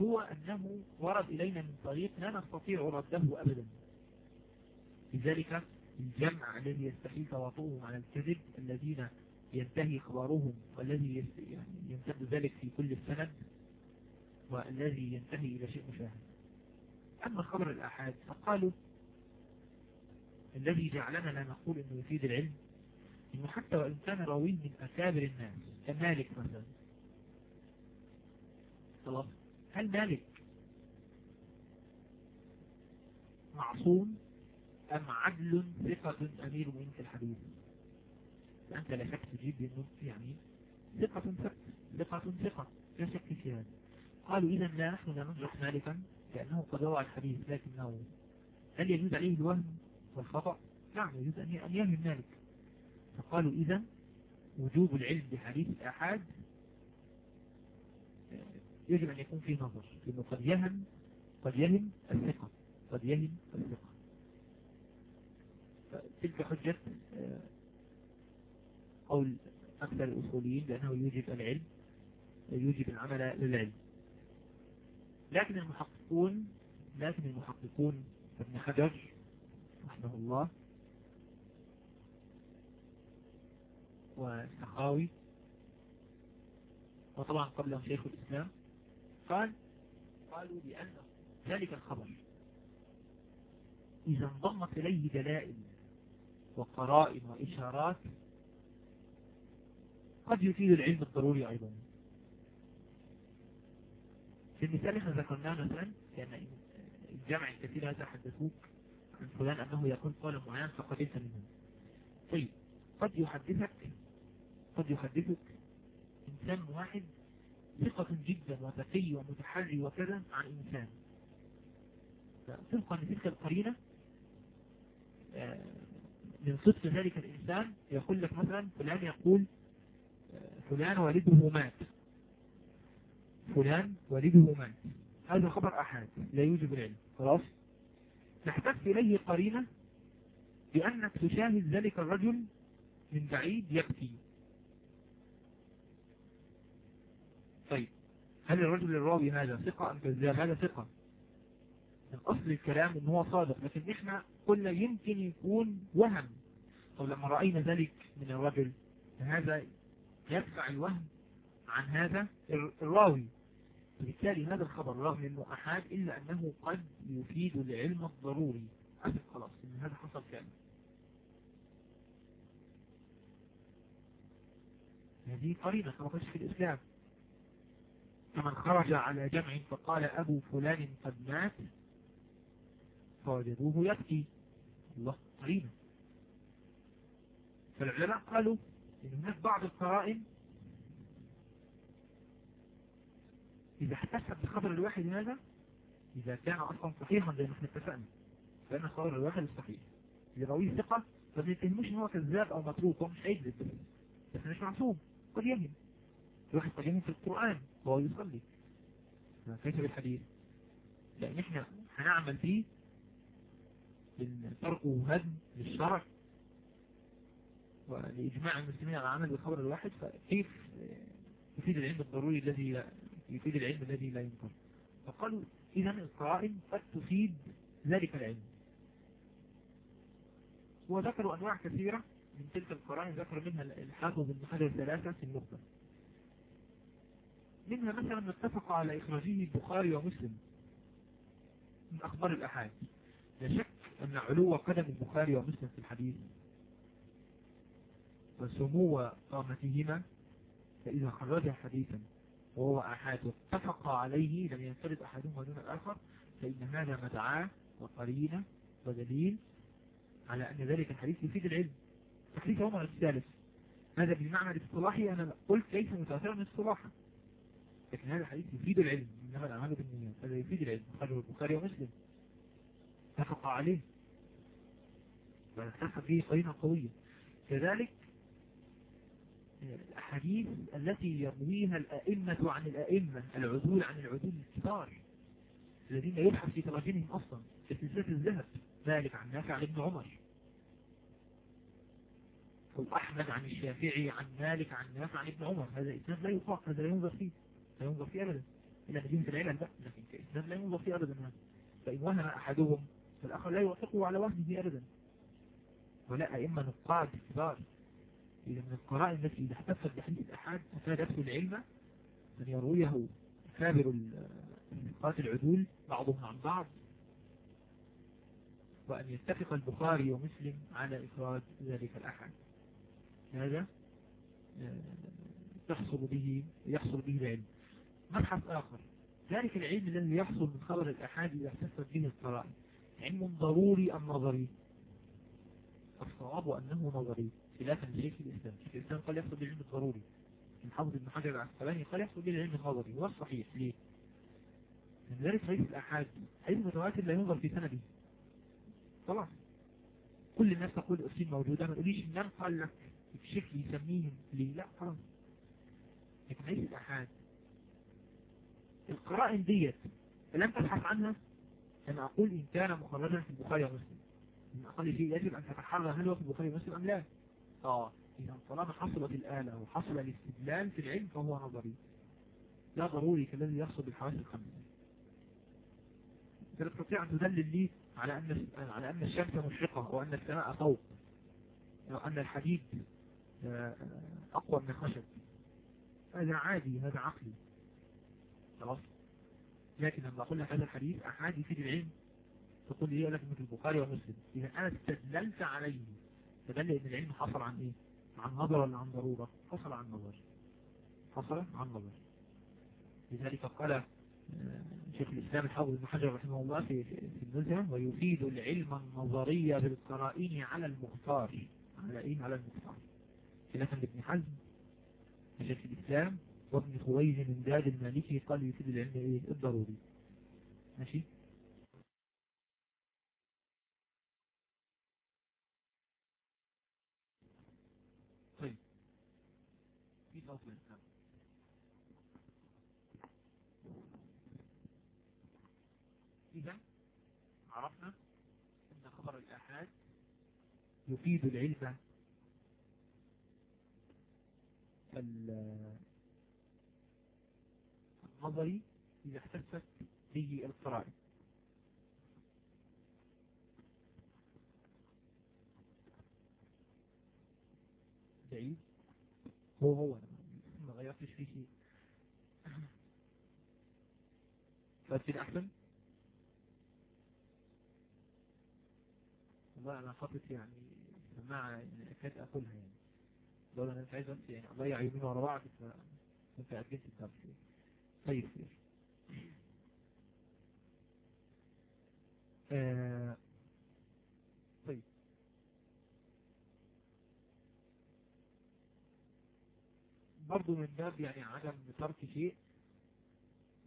هو أنه ورد إلينا من طريق لا نستطيع رده أبدا. لذلك الجمع الذي يستحيل تواطؤهم على الكذب الذين ينتهي خبرهم والذي يعني يمتد ذلك في كل السند والذي ينتهي إلى شيء مشاهد. أما خبر الأحاد فقالوا الذي جعلنا لا نقول أنه يفيد العلم إنه حتى وإن كان راويه من أكابر الناس كمالك مثلا. خلاص؟ هل مالك معصوم أم عدل ثقة أمير من في الحديث؟ فأنت لا شك تجيب بأنه يعني ثقة ثقة ثقة ثقة لا شك في هذا. قالوا إذا لا نحن لا نجرح مالكا. لأنه قد روى الحديث لكنه هل يجوز عليه الوهم والخطأ؟ نعم يجوز أن يهم مالك فقالوا إذا وجوب العلم بحديث الأحاد يجب أن يكون فيه نظر لأنه قد يهم قد يهم الثقة قد يهم الثقة. تلك حجة قول أكثر الأصوليين بأنه يوجب العلم يوجب العمل للعلم. لكن المحققون لكن المحققون ابن حجر رحمه الله والسخاوي وطبعا قبلهم شيخ الإسلام قال قالوا بأن ذلك الخبر إذا انضمت إليه دلائل وقرائن وإشارات قد يفيد العلم الضروري أيضا. في المثال إحنا ذكرناه مثلا كان الجمع الكثير هذا حدثوك عن فلان أنه يقول قولا معين فقبلت منه طيب قد يحدثك قد يحدثك إنسان واحد ثقة جدا وذكي ومتحري وكذا عن إنسان. تبقى أن تلك القرينة من صدق ذلك الإنسان يقول لك مثلا فلان يقول فلان والده مات. فلان والده مات هذا خبر أحد لا يوجب العلم. خلاص؟ تحتاج إليه قرينة بأنك تشاهد ذلك الرجل من بعيد يبكي طيب هل الرجل الراوي هذا ثقة أم كذاب؟ هذا ثقة. من أصل الكلام أنه هو صادق لكن إحنا قلنا يمكن يكون وهم. أو لما رأينا ذلك من الرجل هذا يدفع الوهم عن هذا الراوي. وبالتالي هذا الخبر رغم أنه أحاد إلا أنه قد يفيد العلم الضروري. أسف خلاص إن هذا حصل كامل. هذه قرينة كما في الإسلام. فمن خرج على جمع فقال أبو فلان قد مات فوجدوه يبكي. الله قريبا فالعلماء قالوا إن هناك بعض القرائن إذا احتسب بخبر الواحد هذا إذا كان أصلا صحيحا زي ما إحنا اتفقنا. فإن خبر الواحد الصحيح. إذا راويه ثقة فما يتهموش إن هو كذاب أو متروك هو مش هيكذب بس مش معصوم. قد يهم الواحد قد في القرآن وهو يصلي. كيف بالحديث لأن إحنا هنعمل فيه تركه هدم للشرع ولإجماع المسلمين على عمل بالخبر الواحد فكيف يفيد العلم الضروري الذي يفيد العلم الذي لا ينكر فقالوا إذا القرائن قد تفيد ذلك العلم. وذكروا أنواع كثيرة من تلك القرائن ذكر منها الحافظ ابن حجر ثلاثة في النقطة. منها مثلا اتفق على إخراجه البخاري ومسلم من أخبار الأحاد لا شك أن علو قدم البخاري ومسلم في الحديث وسمو قامتهما فإذا خرج حديثا. وهو أحاد واتفق عليه لم ينفرد أحدهما دون الآخر فإن هذا مدعاة وقرينة ودليل على أن ذلك الحديث يفيد العلم. تحديث عمر الثالث. هذا بالمعنى الاصطلاحي؟ أنا قلت ليس متأثرا اصطلاحا لكن هذا الحديث يفيد العلم. إنما الأعمال بالنيات هذا يفيد العلم. خرج البخاري ومسلم. اتفق عليه. واتفق فيه قرينة قوية. كذلك الأحاديث التي يرويها الأئمة عن الأئمة العدول عن العدول الكبار الذين يبحث في تراجمهم أصلا في سلسلة الذهب ذلك عن نافع عن ابن عمر. أحمد عن الشافعي عن مالك عن نافع عن ابن عمر. هذا إسناد لا يطاق هذا لا ينظر فيه لا ينظر فيه أبدا. إلا مدينة العلم بقى لكن كإسناد لا ينظر فيه أبدا. هذا فإن وهم أحدهم فالآخر لا يوافقه على وهمه أبدا. ولا أئمة نقاد كبار. إذا من القرائن التي إذا احتفت بحديث الأحاد أفادته العلم أن يرويه كابر النقاط العدول بعضهم عن بعض وأن يتفق البخاري ومسلم على إفراد ذلك الأحد هذا تحصل به يحصل به العلم. مبحث آخر. ذلك العلم الذي يحصل من خبر الأحاد إذا احتفت به القرائن علم ضروري أم نظري؟ الصواب أنه نظري. خلافا لشيخ الإسلام. الإسلام قال يحصل بالعلم الضروري الحافظ ابن حجر العسقلاني قال يحصل بالعلم النظري هو الصحيح ليه؟ من ذلك حديث الأحاد حديث متواتر لا ينظر في سنده. خلاص كل الناس تقول أسين موجودة. ما تقوليش من قال لك الشيخ يسميهم ليه؟ لا خلاص لكن حديث الأحاد القرائن ديت لم تبحث عنها. أنا أقول إن كان مخرجا في البخاري ومسلم. من أقل شيء يجب أن تتحرى هل هو في البخاري ومسلم أم لا. آه إذا طالما حصلت الآلة وحصل الاستدلال في العلم فهو نظري. لا ضروري كالذي يحصل بالحواس الخمسة. أنت تستطيع أن تدلل لي على أن على أن الشمس مشرقة وأن السماء فوق وأن الحديد أقوى من الخشب. هذا عادي هذا عقلي. خلاص؟ لكن لما أقول لك هذا الحديث أحادي في العلم تقول لي لك مثل البخاري ومسلم. إذا أنا استدللت عليه فدل إن العلم حصل عن إيه؟ عن نظر ولا عن ضرورة؟ حصل عن نظر. حصل عن نظر. لذلك قال شيخ الإسلام الحافظ ابن حجر رحمه الله في في النزهة ويفيد العلم النظري بالقرائن على المختار. على إيه؟ على المختار. خلافا لابن حزم شيخ الإسلام وابن خويز من داد المالكي قال يفيد العلم إيه؟ الضروري. ماشي طيب في صوت الإسلام إذا عرفنا أن خبر الآحاد يفيد العلم النظري إذا احتفت به القرائن بعيد هو هو ما غيرتش فيه شيء. فأتصير أحسن والله أنا خطط يعني سماعة يعني أكاد أقولها يعني. لولا أنا مش عايز بس يعني. أضيع يومين ورا بعض فكنت أجلس الدرس طيب خير. آه طيب. برضو من باب يعني عدم ترك شيء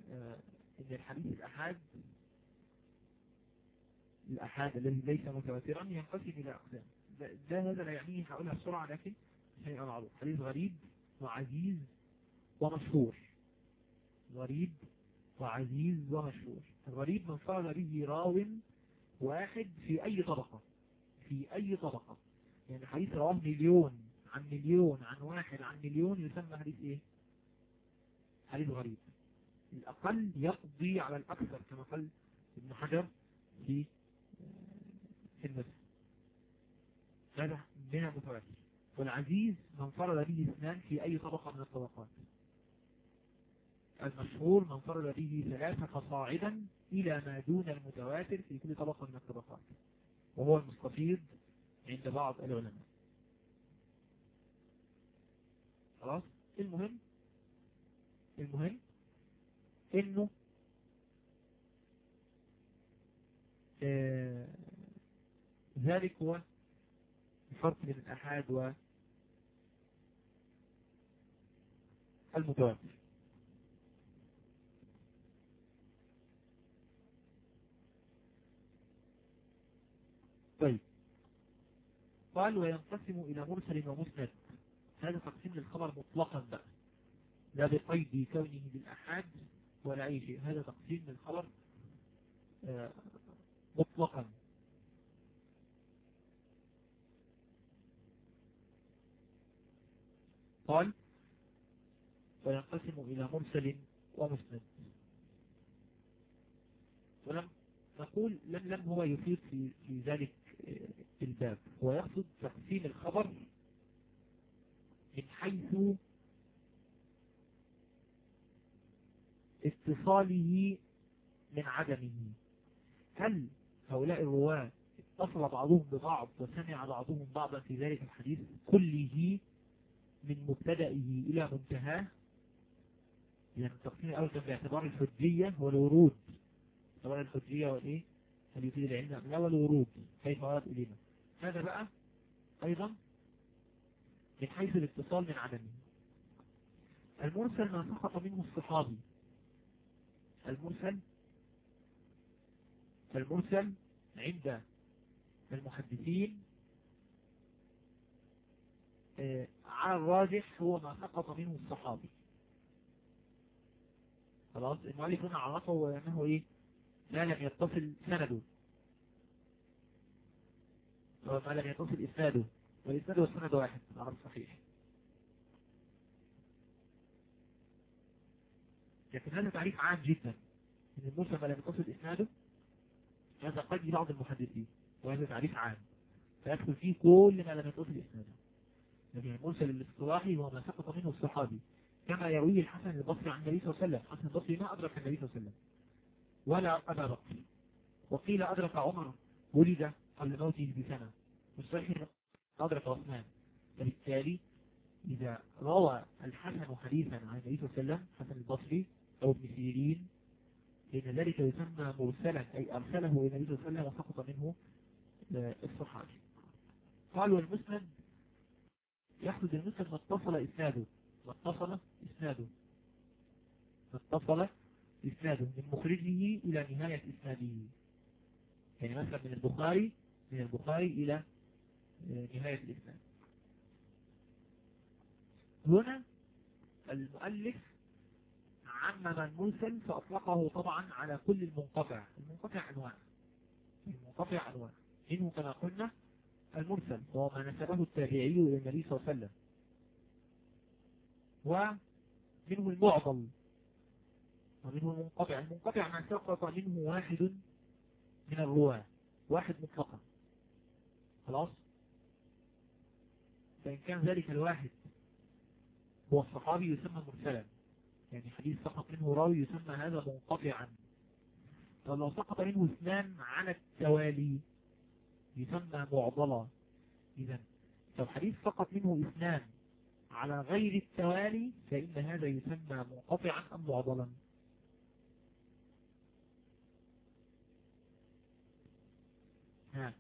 آه إن الحديث الأحاد الأحاد الذي ليس متواترا ينقسم إلى أقسام. ده, هذا لا يعنيه هقولها بسرعة لكن شيء معروف. حديث غريب وعزيز ومشهور. غريب وعزيز ومشهور. الغريب من فرد به راو واحد في أي طبقة. في أي طبقة. يعني حديث رواه مليون عن مليون عن واحد عن مليون يسمى حديث إيه؟ حديث غريب. الأقل يقضي على الأكثر كما قال ابن حجر في في المسجد هذا من المتواتر والعزيز من فرد به اثنان في أي طبقة من الطبقات. المشهور من فرد به ثلاثة فصاعدا إلى ما دون المتواتر في كل طبقة من الطبقات. وهو المستفيض عند بعض العلماء. خلاص؟ المهم المهم إنه آه ذلك هو الفرق بين الأحاد والمتواتر طيب. قال وينقسم إلى مرسل ومسند. هذا تقسيم للخبر مطلقا بقى. لا بقيد كونه بالأحاد ولا أي شيء. هذا تقسيم للخبر آه مطلقا. قال وينقسم إلى مرسل ومسند. ولم نقول لم لم هو يفيد في في ذلك الباب. هو يقصد تقسيم الخبر من حيث اتصاله من عدمه. هل هؤلاء الرواة اتصل بعضهم ببعض وسمع بعضهم بعضا في ذلك الحديث كله؟ من مبتدئه إلى منتهاه يعني التقسيم الأول كان باعتبار الحجية والورود. سواء الحجية والإيه هل يفيد العلم أم لا؟ والورود. كيف ورد إلينا؟ هذا بقى أيضا من حيث الاتصال من عدمه. المرسل ما سقط منه الصحابي. المرسل المرسل عند المحدثين على الراجح هو ما سقط منه الصحابي. خلاص المؤلف هنا عرفه أنه إيه؟ ما لم يتصل سنده. ما لم يتصل إسناده والإسناد والسند واحد على الصحيح لكن هذا تعريف عام جدا إن المرسل ما لم يتصل إسناده هذا قد بعض المحدثين وهذا تعريف عام. فيدخل فيه كل ما لم يتصل إسناده. لكن المرسل الاصطلاحي هو ما سقط منه الصحابي كما يرويه الحسن البصري عن النبي صلى الله عليه وسلم. الحسن البصري ما أدرك النبي صلى الله عليه وسلم. ولا أبا بكر وقيل أدرك عمر ولد قبل موته بسنة. والصحيح أدرك عثمان. فبالتالي إذا روى الحسن حديثا عن النبي صلى الله عليه وسلم حسن البصري أو ابن سيرين لأن ذلك يسمى مرسلا أي أرسله إلى النبي صلى الله عليه وسلم وسقط منه الصحابي. قال والمسند يحدث المسند ما اتصل إسناده. ما اتصل إسناده. ما اتصل إسناده من مخرجه إلى نهاية إسناده. يعني مثلا من البخاري من البخاري إلى نهاية الإسناد. هنا المؤلف عمم المرسل فأطلقه طبعا على كل المنقطع. المنقطع أنواع المنقطع أنواع منه كما قلنا المرسل وهو ما نسبه التابعي إلى النبي صلى الله عليه وسلم. ومنه المعضل ومنه المنقطع. المنقطع ما سقط منه واحد من الرواة واحد مطلقا. خلاص؟ فإن كان ذلك الواحد هو الصحابي يسمى مرسلا. يعني حديث سقط منه راوي يسمى هذا منقطعا. طب لو سقط منه اثنان على التوالي يسمى معضلا إذا لو حديث سقط منه إثنان على غير التوالي فإن هذا يسمى منقطعا أم معضلا. ها.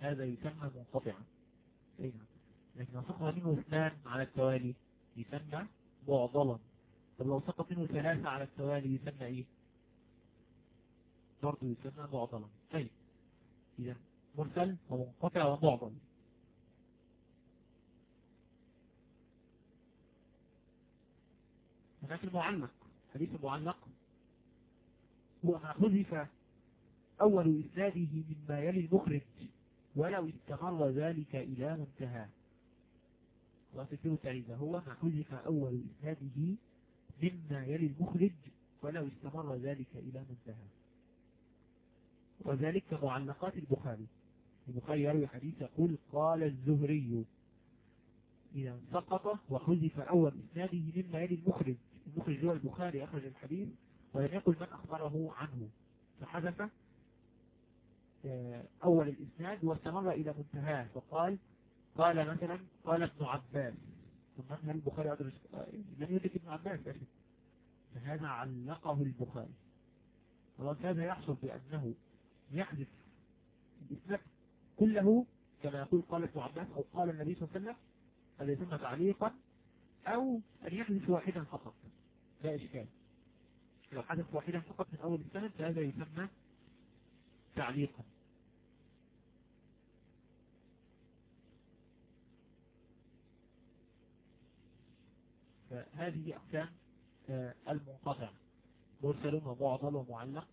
هذا يسمى منقطعا. لكن لو سقط منه إثنان على التوالي يسمى معضلا. طب لو سقط منه ثلاثة على التوالي يسمى إيه؟ برضه يسمى معضلا. طيب. إذا مرسل ومنقطع ومعضل. هناك المعلق. حديث المعلق. هو ما حذف أول إسناده مما يلي المخرج. ولو استمر ذلك إلى منتهى. وتكتب تعيزة هو ما حذف أول إسناده مما يلي المخرج. ولو استمر ذلك إلى منتهى. وذلك معلقات البخاري. البخاري يروي حديث يقول قال الزهري إذا سقط وحذف أول إسناده مما يلي المخرج. المخرج هو البخاري أخرج الحديث ولم يقل من أخبره عنه. فحذف أول الإسناد واستمر إلى منتهاه. فقال قال مثلا قال ابن عباس. ثم هل البخاري أدرس لم يدرك ابن عباس فهذا علقه البخاري. هذا يحصل بأنه يحذف الإسناد كله كما يقول قال ابن عباس أو قال النبي صلى الله عليه وسلم هذا يسمى تعليقا أو أن يحذف واحدا فقط. لا إشكال. لو حذف واحدا فقط من أول السنة فهذا يسمى تعليقا. فهذه أقسام المنقطع مرسل ومعضل ومعلق.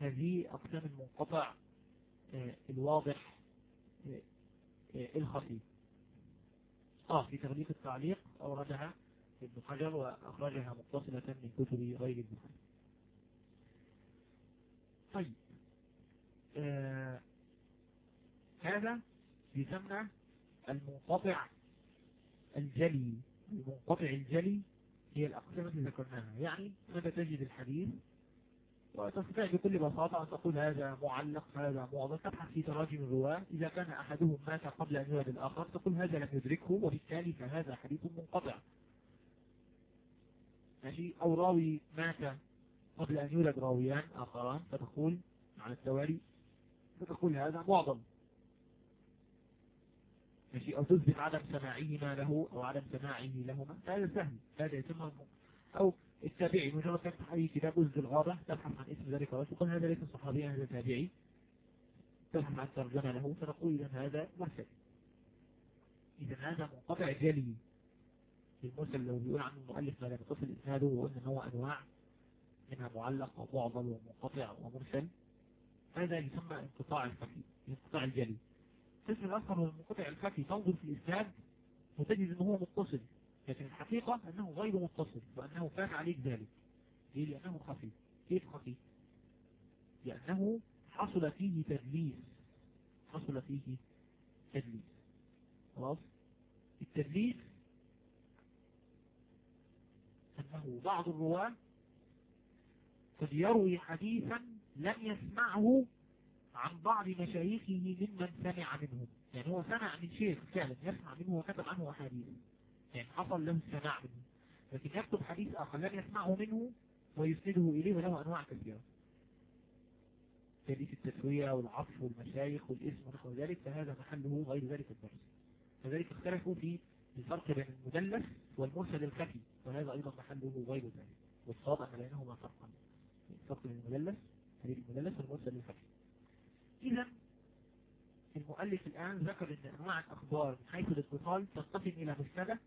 هذه أقسام المنقطع الواضح الخفي آه في تغليق التعليق أوردها ابن حجر وأخرجها متصلة من كتب غير البخاري طيب آه هذا يسمى المنقطع الجلي. المنقطع الجلي هي الأقسام التي ذكرناها. يعني أنت تجد الحديث؟ وتستطيع بكل بساطة أن تقول هذا معلق هذا معضل تبحث في تراجم الرواة. إذا كان أحدهم مات قبل أن يولد الآخر تقول هذا لم يدركه وبالتالي فهذا حديث منقطع. ماشي؟ أو راوي مات قبل أن يولد راويان آخران فتقول على التوالي فتقول هذا معضل. ماشي؟ أو تثبت عدم سماعهما له أو عدم سماعه لهما. هذا سهل هذا يتم أو التابعي مجرد تفتح أي كتاب أزد الغابة تبحث عن اسم ذلك الرجل تقول هذا ليس صحابيا هذا تابعي. تبحث عن ترجمة له فتقول إذا هذا مرسل. إذا هذا منقطع جلي المرسل لو بيقول عنه المؤلف ما لم يتصل إسناده وقلنا هو أنواع منها معلق ومعضل ومنقطع ومرسل. هذا يسمى انقطاع الخفي انقطاع الجلي. القسم الأصغر من المنقطع الخفي تنظر في الإسناد وتجد أنه هو متصل. لكن الحقيقة أنه غير متصل وأنه فات عليك ذلك. ليه؟ لأنه خفي. كيف خفي؟ لأنه حصل فيه تدليس. حصل فيه تدليس. خلاص؟ التدليس أنه بعض الرواة قد يروي حديثا لم يسمعه عن بعض مشايخه ممن سمع منهم يعني هو سمع من شيخ فعلا يسمع منه وكتب عنه أحاديث. يعني حصل له السماع منه لكن يكتب حديث آخر لم يسمعه منه ويسنده إليه وله أنواع كثيرة. حديث التسوية والعطف والمشايخ والإسم ونحو ذلك فهذا محله غير ذلك الدرس. فذلك اختلفوا في الفرق بين المدلس والمرسل الخفي وهذا أيضا محله غير ذلك. والصواب أن بينهما فرقا. الفرق بين المدلس حديث المدلس والمرسل الخفي إذا المؤلف الآن ذكر أن أنواع الأخبار من حيث الاتصال تنقسم إلى مسندة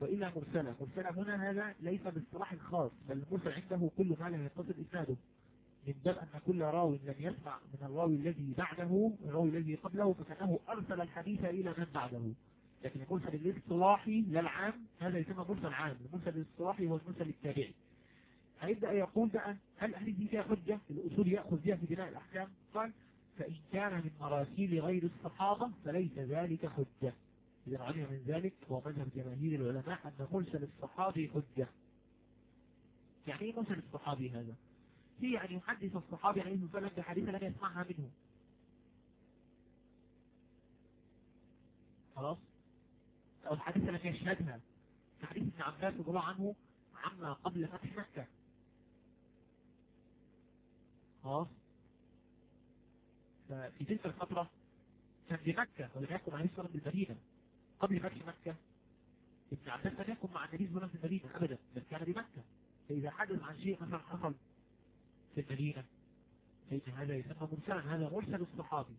وإلى مرسلة. مرسلة هنا هذا ليس باصطلاح الخاص بل المرسل عنده كل ما لم يتصل إسناده. من باب أن كل راوي لم يسمع من الراوي الذي بعده الراوي الذي قبله فكأنه أرسل الحديث إلى من بعده. لكن المرسل الاصطلاحي للعام هذا يسمى مرسل عام. المرسل الاصطلاحي هو المرسل التابعي هيبدأ يقول بقى هل الأحاديث دي فيها حجة؟ الأصول يأخذ بها في بناء الأحكام؟ قال فإن كان من مراسيل غير الصحابة فليس ذلك حجة. إذا علم من ذلك هو مذهب جماهير العلماء أن مرسل الصحابي حجة. يعني إيه مرسل الصحابي هذا؟ هي أن يحدث الصحابي عليه والسلام بحديث لم يسمعها منه. خلاص؟ أو الحديث لم يشهدها. حديث ابن عباس رضي الله عنه عما قبل فتح مكة. خلاص؟ ففي تلك الفترة كان بمكة ولم يكن عليه الصلاة بالمدينة. قبل فتح مكة. ابن عباس لم يكن مع النبي صلى الله في المدينة أبدا بل كان بمكة فإذا حدث عن شيء مثلا حصل في المدينة فإن هذا يسمى مرسلا هذا مرسل الصحابي.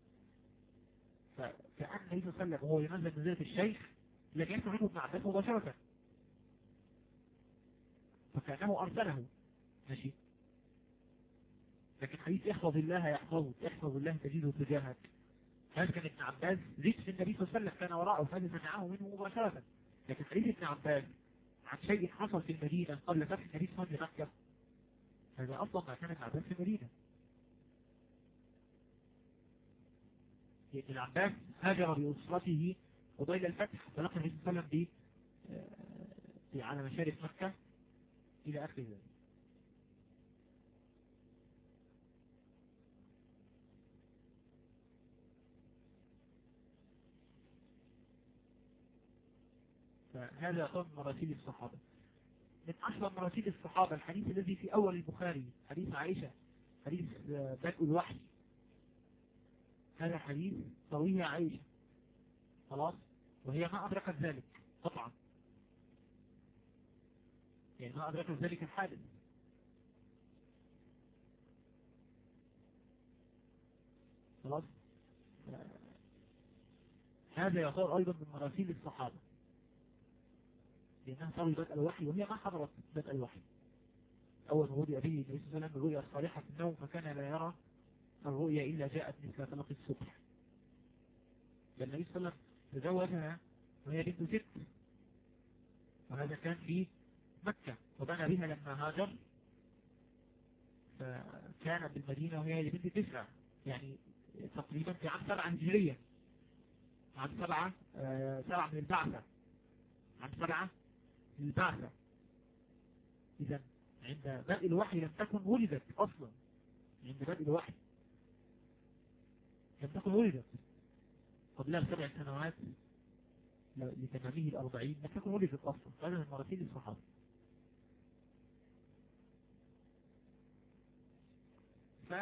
فكأن النبي صلى الله عليه وسلم وهو ينزل منزلة الشيخ لم يسمع ابن عباس مباشرة. فكأنه أرسله. ماشي؟ لكن حديث احفظ الله يحفظك احفظ الله تجده تجاهك. هذا كان ابن عباس ذكر النبي صلى الله عليه وسلم كان وراءه فهذا سمعه منه مباشرة. لكن حديث ابن عباس عن شيء حصل في المدينة قبل فتح النبي صلى الله عليه وسلم هذا أصلا ما كان ابن عباس في المدينة. لأن العباس هاجر بأسرته قبيل الفتح فلقى النبي صلى الله عليه وسلم على مشارف مكة إلى آخر ذلك. فهذا يعتبر مراسيل الصحابة. من أشهر مراسيل الصحابة الحديث الذي في أول البخاري حديث عائشة حديث بدء الوحي. هذا حديث رويه عائشة. خلاص؟ وهي ما أدركت ذلك قطعا. يعني ما أدركت ذلك الحادث خلاص؟ هذا يعتبر أيضا من مراسيل الصحابة. لأنها تروي بدء الوحي وهي ما حضرت بدء الوحي. أول ورود أبيه النبي صلى الله عليه وسلم الرؤيا الصالحة في النوم فكان لا يرى الرؤيا إلا جاءت مثل طلق الصبح. بل النبي صلى الله عليه وسلم تزوجها وهي بنت ست. وهذا كان في مكة وبنى بها لما هاجر. فكان بالمدينة وهي بنت تسعة يعني تقريبا في عام سبعة هجرية. عام سبعة آه سبعة من البعثة. عام سبعة من البعثة. إذا عند بدء الوحي لم تكن ولدت أصلا. عند بدء الوحي لم تكن ولدت. قبلها بسبع سنوات لتمامه الأربعين لم تكن ولدت أصلا. هذا من مراسيل الصحابة. ف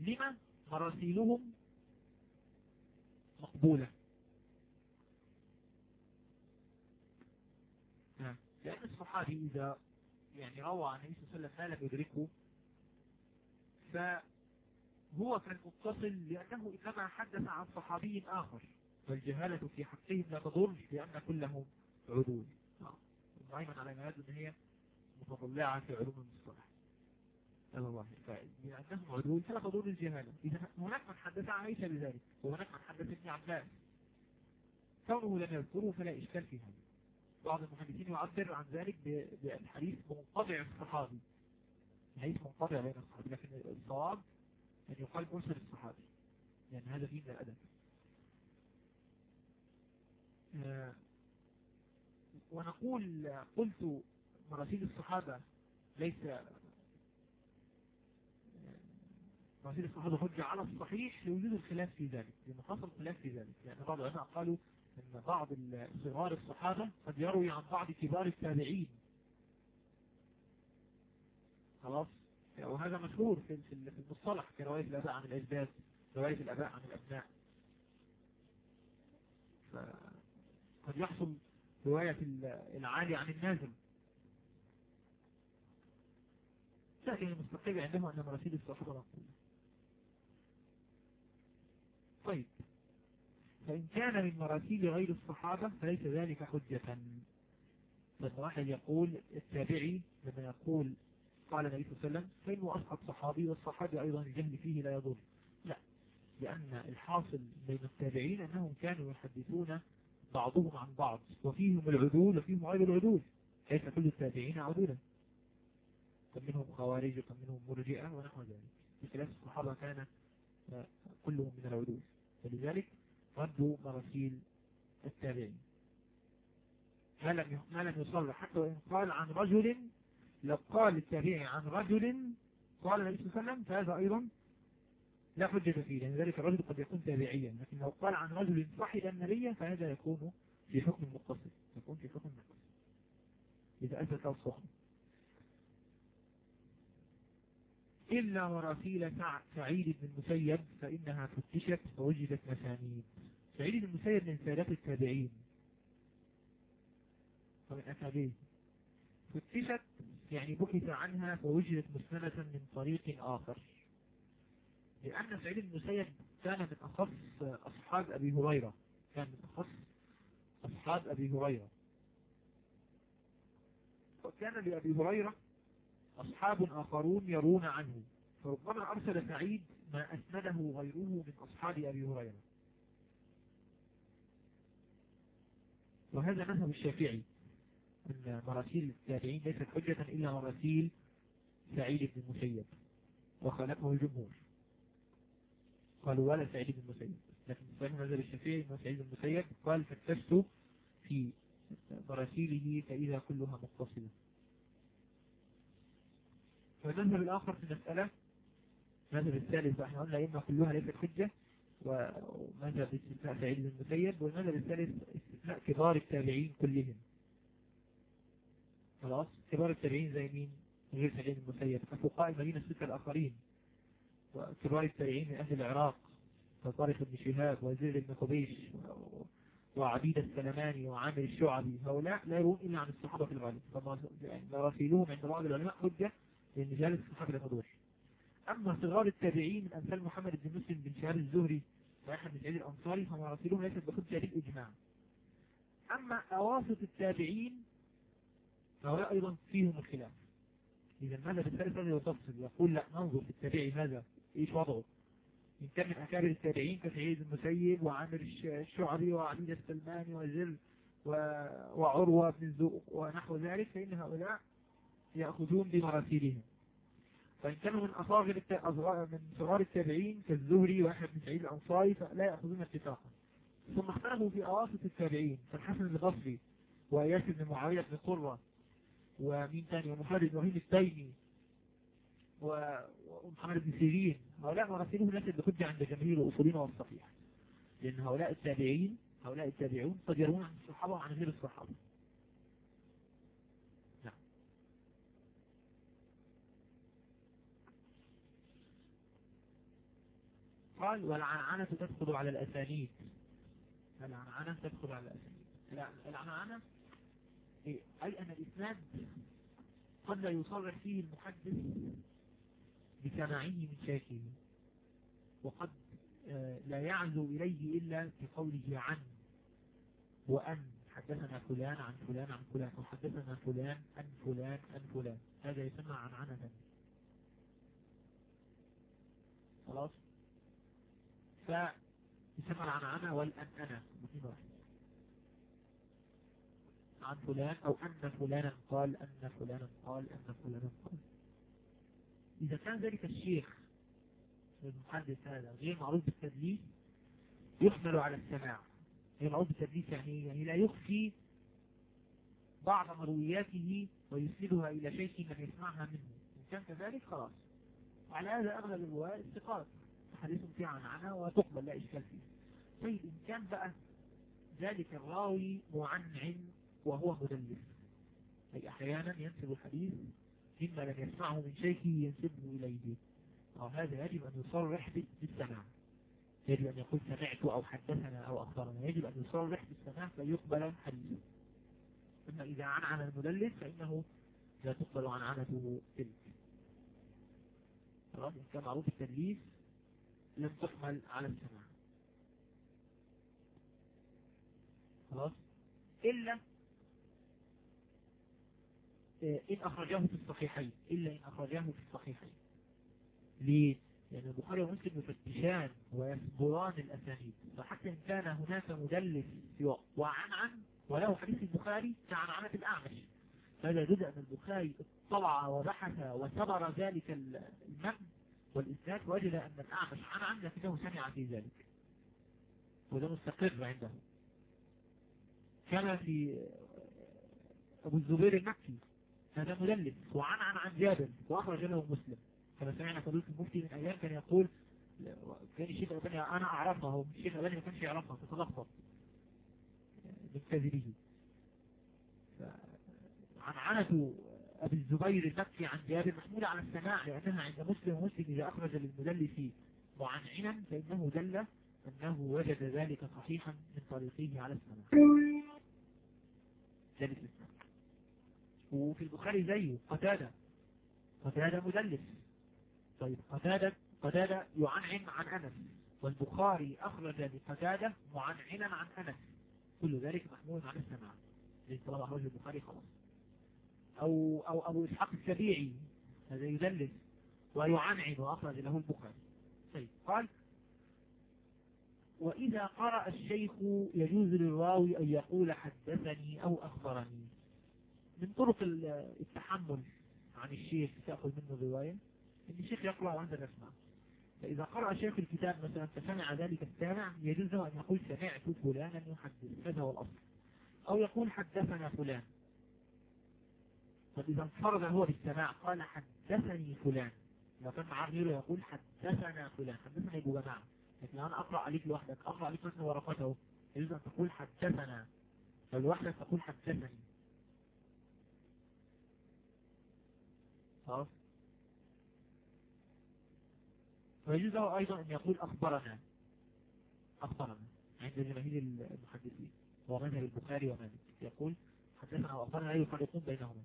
لما مراسيلهم مقبولة؟ الصحابي إذا يعني روى عن النبي صلى الله عليه وسلم ما لم يدركه فهو كالمتصل لأنه إنما حدث عن صحابي آخر والجهالة في حقهم لا تضر لأن كلهم عدول. دائما على ما يبدو أن هي متطلعة في علوم المصطلح. الله لأنهم عدول فلا تضر الجهالة إذا هناك من حدث عن عيسى بذلك وهناك من حدث ابن عباس كونه لم يذكره فلا إشكال في هذا. بعض المحدثين يعبر عن ذلك بالحديث منقطع الصحابي. الحديث منقطع بين الصحابي لكن الصواب أن يقال مرسل الصحابي لأن يعني هذا فيه من الأدب. آه ونقول قلت مراسيل الصحابة ليس مراسيل الصحابة حجة على الصحيح لوجود الخلاف في ذلك لأنه حصل في ذلك لأن يعني بعض العلماء قالوا أن بعض صغار الصحابة قد يروي عن بعض كبار التابعين. خلاص؟ وهذا مشهور في المصطلح كرواية الأباء عن الأجداد رواية الأباء عن الأبناء. فقد يحصل رواية العالي عن النازل لكن المستقيم عنده أن مراسيل الصحابة. مقبولة طيب. فإن كان من مراسيل غير الصحابة فليس ذلك حجة. فالواحد يقول التابعي لما يقول قال النبي صلى الله عليه وسلم فإنه أصحب صحابي والصحابي أيضا الجهل فيه لا يضر. لا لأن الحاصل بين التابعين أنهم كانوا يحدثون بعضهم عن بعض وفيهم العدول وفيهم غير العدول. ليس كل التابعين عدولا؟ منهم خوارج وكم منهم مرجئة ونحو ذلك. بخلاف الصحابة كان كلهم من العدول. فلذلك ردوا مراسيل التابعين. ما لم ما لم يصرح حتى وإن قال عن رجل لو قال التابعي عن رجل قال النبي صلى الله عليه وسلم فهذا أيضا لا حجة فيه لأن ذلك الرجل قد يكون تابعيا. لكن لو قال عن رجل صحب النبي فهذا يكون في حكم مقتصد يكون في حكم مقتصد إذا أثبت الصحب إلا مراسيل سعيد بن المسيب فإنها فتشت فوجدت مسانيد سعيد بن المسيب من سادات التابعين. ومن أسابيه فتشت يعني بحث عنها فوجدت مسندة من طريق آخر. لأن سعيد بن المسيب كان من أخص أصحاب أبي هريرة. كان من أخص أصحاب أبي هريرة. وكان لأبي هريرة أصحاب آخرون يرون عنه. فربما أرسل سعيد ما أسنده غيره من أصحاب أبي هريرة. وهذا مذهب الشافعي. أن مراسيل التابعين ليست حجة إلا مراسيل سعيد بن المسيب. وخالفه الجمهور. قالوا ولا سعيد بن المسيب. لكن صحيح مذهب الشافعي أن سعيد بن المسيب قال فتشت في مراسيله فإذا كلها متصلة. والمذهب الآخر في المسألة المذهب الثالث إحنا قلنا إما كلها ليست حجة ومذهب استثناء سعيد بن المسيب والمذهب الثالث استثناء كبار التابعين كلهم. خلاص؟ كبار التابعين زي مين؟ غير سعيد بن المسيب. كفقاء المدينة الستة الآخرين وكبار التابعين من أهل العراق كطارق بن شهاب وزير بن خبيش وعبيد السلماني وعامر الشعبي. هؤلاء لا يرون إلا عن الصحابة في الغالب. فراسيلهم عند بعض العلماء حجة لأن جالس الصحابة لا تدور أما صغار التابعين من أمثال محمد بن مسلم بن شهاب الزهري وأحمد بن سعيد الأنصاري فراسيلهم ليست بحجة بالإجماع أما أواسط التابعين فهؤلاء أيضا فيهم الخلاف. إذا ماذا بالثالث هذا يتفصل يقول لا ننظر في التابعي ماذا؟ إيش وضعه؟ إن كان من أكابر التابعين كسعيد المسيب وعامر الشعري وعبيد السلماني وزر وعروة بن الزوق ونحو ذلك فإن هؤلاء يأخذون بمراسيلهم. فإن كانوا من أصاغر من صغار التابعين كالزهري وأحمد بن سعيد الأنصاري فلا يأخذون اتفاقا. ثم اختلفوا في أواسط التابعين فالحسن البصري وإياس بن معاوية بن قرة ومين تاني؟ ومحمد إبراهيم التيمي ومحمد بن سيرين. هؤلاء مراسلهم ليست بحجة عند جماهير الأصولين والصحيح لأن هؤلاء التابعين هؤلاء التابعون قد عن الصحابة وعن غير الصحابة. قال والعنعنة تدخل على الأسانيد. العنعنة تدخل على الأسانيد. العنعنة أي أن الإسناد قد لا يصرح فيه المحدث بسماعه من شيخه وقد لا يعزو إليه إلا بقوله عن وأن. حدثنا فلان عن فلان عن فلان وحدثنا فلان عن فلان عن فلان. هذا يسمى عن عنة خلاص؟ فيسمى العنعنة والأنأنة عن فلان أو أن فلانا قال أن فلانا قال أن فلانا قال. إذا كان ذلك الشيخ المحدث هذا غير معروف بالتدليس يحمل على السماع. غير معروف بالتدليس يعني يعني لا يخفي بعض مروياته ويسندها إلى شيء لم يسمعها منه. إن كان كذلك خلاص. وعلى هذا أغلب الرواة استقاط حديث فيها عن عنها وتقبل لا إشكال فيه. طيب إن كان بقى ذلك الراوي معنعن وهو مدلس. أي أحيانا ينسب الحديث مما لم يسمعه من شيخه ينسبه إليه. أو هذا يجب أن يصرح بالسماع يجب أن يقول سمعت أو حدثنا أو أخبرنا. يجب أن يصرح بالسماع فيقبل حديثه أما إذا عنعن المدلس فإنه لا تقبل عنعنته تلك كان معروف التدليس تحمل على السماع خلاص؟ إلا إن أخرجاه في الصحيحين. إلا إن أخرجاه في الصحيحين. ليه؟ لأن البخاري ومسلم يفتشان ويصبران الأسانيد. فحتى إن كان هناك مدلس وعنعن وله حديث البخاري كعنعنة الأعمش. فهذا يدل أن البخاري اطلع وبحث وصبر ذلك المبن والإسناد وجد أن الأعمش عنعن لكنه سمع في ذلك. وده مستقر عنده. كان في أبو الزبير المكي هذا مدلس وعن عن عن جابر وأخرج له مسلم. كما سمعنا فضيلة المفتي من أيام كان يقول كان الشيخ الألباني أنا أعرفه الشيخ الألباني ما كانش يعرفها تتلخبط. من كذبه عن عنة أبي الزبير المكي عن جابر محمولة على السماع لأنها عند مسلم ومسلم إذا أخرج للمدلس معنعنا فإنه دل أنه وجد ذلك صحيحا من طريقه على السماع. ذلك الإسلام وفي البخاري زيه قتادة. قتادة مدلس. طيب قتادة قتادة يعنعن عن أنس. والبخاري أخرج لقتادة معنعنا عن أنس. كل ذلك محمول على السماع. لأن طلب أخرج البخاري خلاص. أو, أو أبو إسحاق السبيعي هذا يدلس ويعنعن وأخرج له البخاري طيب قال وإذا قرأ الشيخ يجوز للراوي أن يقول حدثني أو أخبرني. من طرق التحمل عن الشيخ تأخذ منه الرواية إن الشيخ يقرأ وأنت تسمع. فإذا قرأ شيخ الكتاب مثلا فسمع ذلك السامع يجوز له أن يقول سمعت فلانا يحدث هذا هو الأصل أو يقول حدثنا فلان. فإذا انفرد هو بالسماع قال حدثني فلان. لو كان معاه غيره يقول حدثنا فلان. حدثنا يبقى جماعة. لكن أنا أقرأ عليك لوحدك. أقرأ عليك مثل ورقته. يجوز أن تقول حدثنا. فالوحدك تقول حدثني. خلاص؟ ويجوز له أيضا أن يقول أخبرنا. أخبرنا. عند جماهير المحدثين. هو مذهب البخاري ومالك يقول حدثنا وأخبرنا. لا يفرقون بينهما.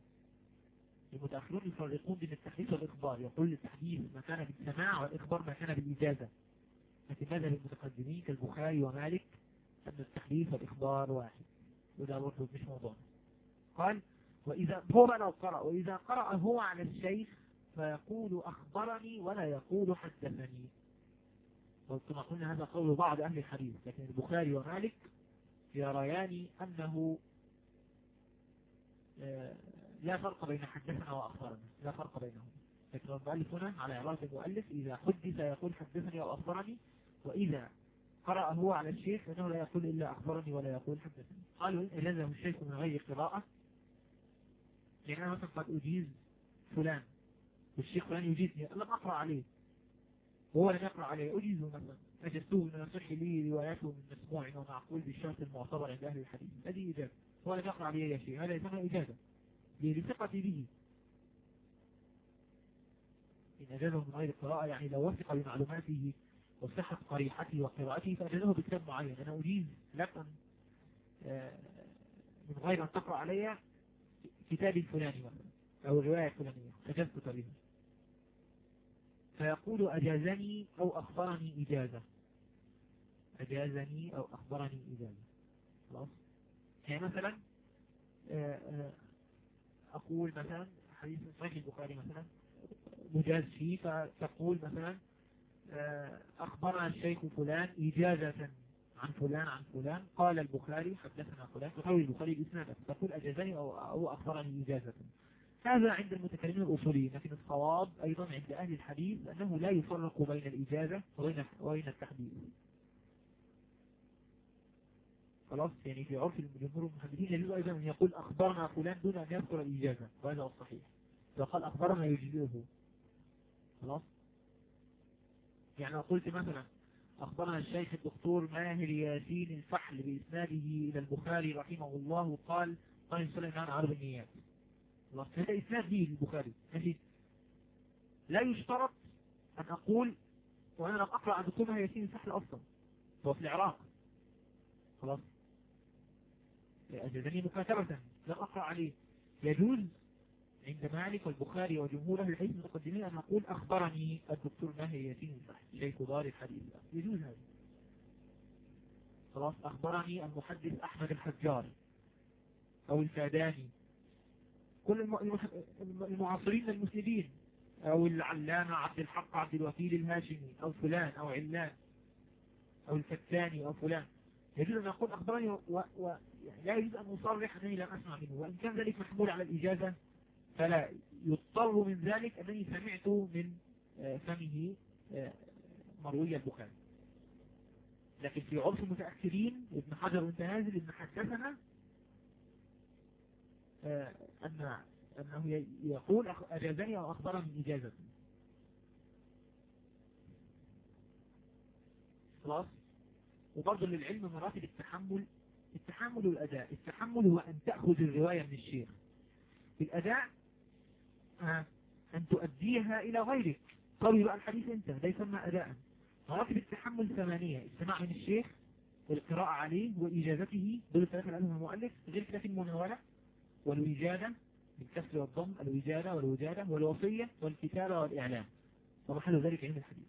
المتأخرون يفرقون بين التحديث والإخبار. يقول التحديث ما كان بالسماع والإخبار ما كان بالإجازة. لكن مذهب المتقدمين كالبخاري ومالك؟ أن التحديث والإخبار واحد. وده برضه مش موضوع. قال وإذا هو بقى لو قرأ. وإذا قرأ هو على الشيخ فيقول أخبرني ولا يقول حدثني. وكما قلنا هذا قول بعض أهل الحديث. لكن البخاري ومالك يريان أنه آه، لا فرق بين حدثنا وأخبرنا. لا فرق بينهم. لكن المؤلف هنا على عبارة المؤلف إذا حدث يقول حدثني أو أخبرني وإذا قرأ هو على الشيخ فإنه لا يقول إلا أخبرني ولا يقول حدثني. قالوا إن أجازة الشيخ من غير قراءة لأن أنا مثلا قد أجيز فلان والشيخ فلان يجيزني لم أقرأ عليه. وهو لم يقرأ عليه. أجيزه مثلا. أجزته من يصح لي رواياته من مسموع ومعقول بالشرط المعتبر عند أهل الحديث. هذه إجازة. هو لم يقرأ عليه شيء هذا يسمى إجازة. لثقتي به. إن أجازه من غير قراءة يعني لو وثق بمعلوماته وصحة قريحته وقراءته فأجازه بكتاب معين. أنا أجيز لك آه، من غير أن تقرأ علي كتاب الفلاني أو الرواية الفلانية. أجازت بها فيقول أجازني أو أخبرني إجازة. أجازني أو أخبرني إجازة. خلاص؟ يعني مثلا آه، آه، أقول مثلا حديث صحيح البخاري مثلا مجاز فيه فتقول مثلا آه، أخبرنا الشيخ فلان إجازة عن فلان عن فلان قال البخاري حدثنا فلان تقول البخاري بإسنادك تقول أجازني أو, أو أخبرني إجازة. هذا عند المتكلمين الأصوليين لكن الصواب أيضا عند أهل الحديث أنه لا يفرق بين الإجازة وبين التحديث. خلاص يعني في عرف الجمهور المحدثين يجوز أيضا أن يقول أخبرنا فلان دون أن يذكر الإجازة. وهذا هو الصحيح. إذا قال أخبرنا يجزئه. خلاص؟ يعني قلت مثلا أخبرنا الشيخ الدكتور ماهر ياسين الفحل بإسناده إلى البخاري رحمه الله قال قال سليمان عرض النيات. خلاص هذا إسناد به للبخاري ماشي؟ لا يشترط أن أقول وأنا لم أقرأ عن دكتور ماهر ياسين الفحل أصلا. هو في العراق. خلاص؟ أجازني مكاتبة لم أقرأ عليه. يجوز عند مالك والبخاري وجمهور أهل الحديث المتقدمين أن أقول أخبرني الدكتور ماهر ياسين شيخ دار الحديث. يجوز هذا. خلاص أخبرني المحدث أحمد الحجار أو الفاداني. كل المعاصرين المسلمين أو العلامة عبد الحق عبد الوكيل الهاشمي أو فلان أو علان أو الفتاني أو فلان. يجوز أن أقول أخبرني و... و... يعني لا يجوز أن أصرح أنني لم أسمع منه وإن كان ذلك محمول على الإجازة فلا يضطر من ذلك أنني سمعت من آه، فمه آه، مروي البخاري. لكن في عرف المتأخرين ابن حجر وانت نازل ابن حدثنا آه، أن أنه يقول أجازني أو أخبرني إجازة. خلاص؟ وبرضه للعلم مراتب التحمل التحمل والأداء. التحمل هو أن تأخذ الرواية من الشيخ. الأداء آه، أن تؤديها إلى غيرك. طوي بقى الحديث أنت ده يسمى أداء. مراتب التحمل ثمانية. السماع من الشيخ والقراءة عليه وإجازته دول الثلاثة اللي قالهم المؤلف غير كده في المناولة والوجادة بالكسر والضم الوجادة والوجادة والوصية والكتابة والإعلام. ومحل ذلك علم الحديث.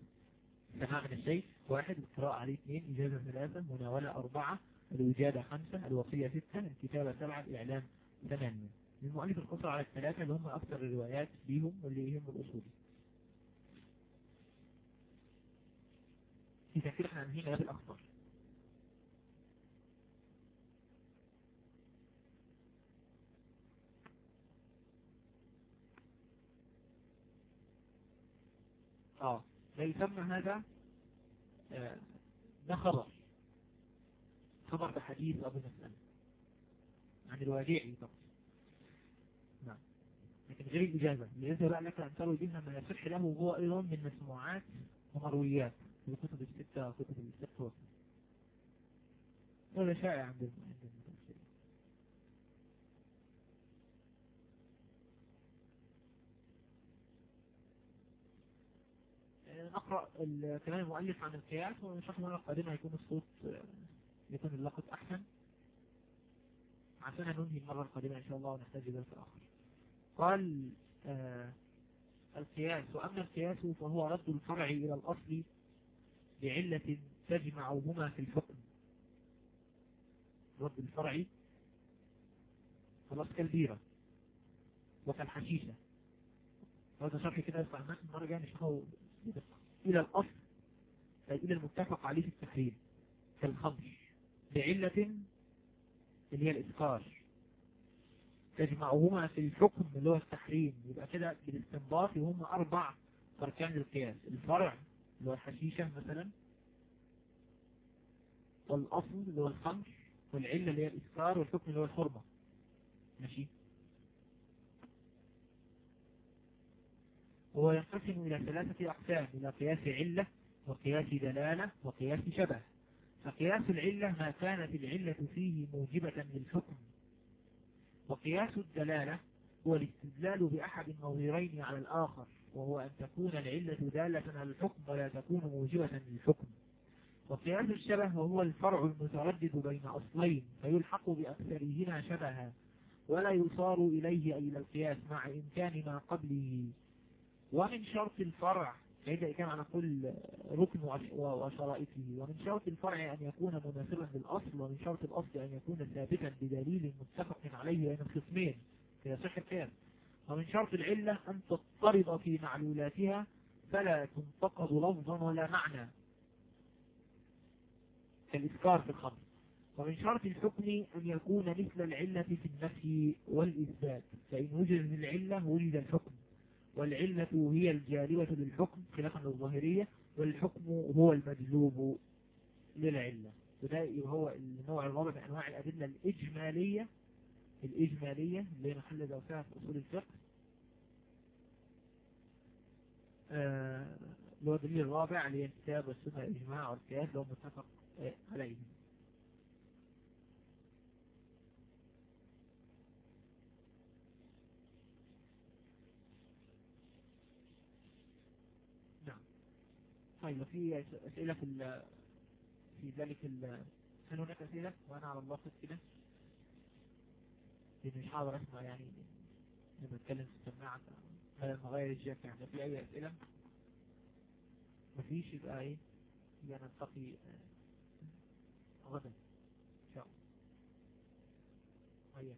سماع من الشيخ واحد القراءة عليه اثنين إجازة ثلاثة مناولة أربعة الوجادة خمسة الوصية ستة الكتابة سبعة الإعلام ثمانية. المؤلف القصر على الثلاثة اللي هم أكثر الروايات فيهم واللي يهم الأصول. في تفكير إحنا انهينا في الأخطر. آه لا يسمى هذا آه ده خبر. خبر بحديث أبو مسألة عن الواجعي فقط نعم. لكن غير الإجازة الإجازة بقى لك أن تروي بها ما يصح له هو أيضا من مسموعات ومرويات في الكتب الستة وكتب الستة هذا شائع عند نقرأ كلام المؤلف عن القياس وإن شاء الله القادمة يكون الصوت يكون اللقط أحسن؟ عشان ننهي المرة القادمة إن شاء الله ونحتاج درس آخر. قال آه القياس وأما القياس فهو رد الفرع إلى الأصل بعلة تجمعهما في الحكم. رد الفرع خلاص كالبيرة وكالحشيشة. هذا شرح كده الناس المرة جاية نشوفه إلى الأصل طيب إلى المتفق عليه في التحريم كالخمر. بعلة اللي هي الإسكار تجمعهما في الحكم اللي هو التحريم. يبقى كده بالاستنباط هم أربع أركان القياس الفرع اللي هو الحشيشة مثلا والأصل اللي هو الخمر والعلة اللي هي الإسكار والحكم اللي هو الحرمة. ماشي؟ هو ينقسم إلى ثلاثة أقسام إلى قياس علة وقياس دلالة وقياس شبه. فقياس العلة ما كانت العلة فيه موجبة للحكم. وقياس الدلالة هو الاستدلال بأحد النظيرين على الآخر وهو أن تكون العلة دالة على الحكم ولا تكون موجبة للحكم. وقياس الشبه وهو الفرع المتردد بين أصلين فيلحق بأكثرهما شبها ولا يصار إليه إلى القياس مع إمكان ما قبله. ومن شرط الفرع عند كان على كل ركن وشرائطه. ومن شرط الفرع أن يكون مناسبا للأصل ومن شرط الأصل أن يكون ثابتا بدليل متفق عليه بين الخصمين فيصح القياس ومن شرط العلة أن تضطرب في معلولاتها فلا تنتقض لفظا ولا معنى. كالإذكار في الخمر. ومن شرط الحكم أن يكون مثل العلة في النفي والإثبات. فإن وجد العلة وجد الحكم. والعلة هي الجالبة للحكم خلافا للظاهرية والحكم هو المجلوب للعلة. وده هو النوع الرابع من أنواع الأدلة الإجمالية الإجمالية اللي محل دوسها في أصول الفقه. آه، اللي هو الدليل الرابع اللي هي الكتاب والسنة الإجماع والقياس اللي هو متفق عليهم طيب في أسئلة في في ذلك هل هناك أسئلة؟ وأنا على الله كده. لأن مش حاضر أسمع يعني لما أتكلم في السماعة هذا مغير الجاكة يعني في أي أسئلة؟ مفيش يبقى إيه؟ يبقى نلتقي آه، غدا. إن شاء الله. طيب.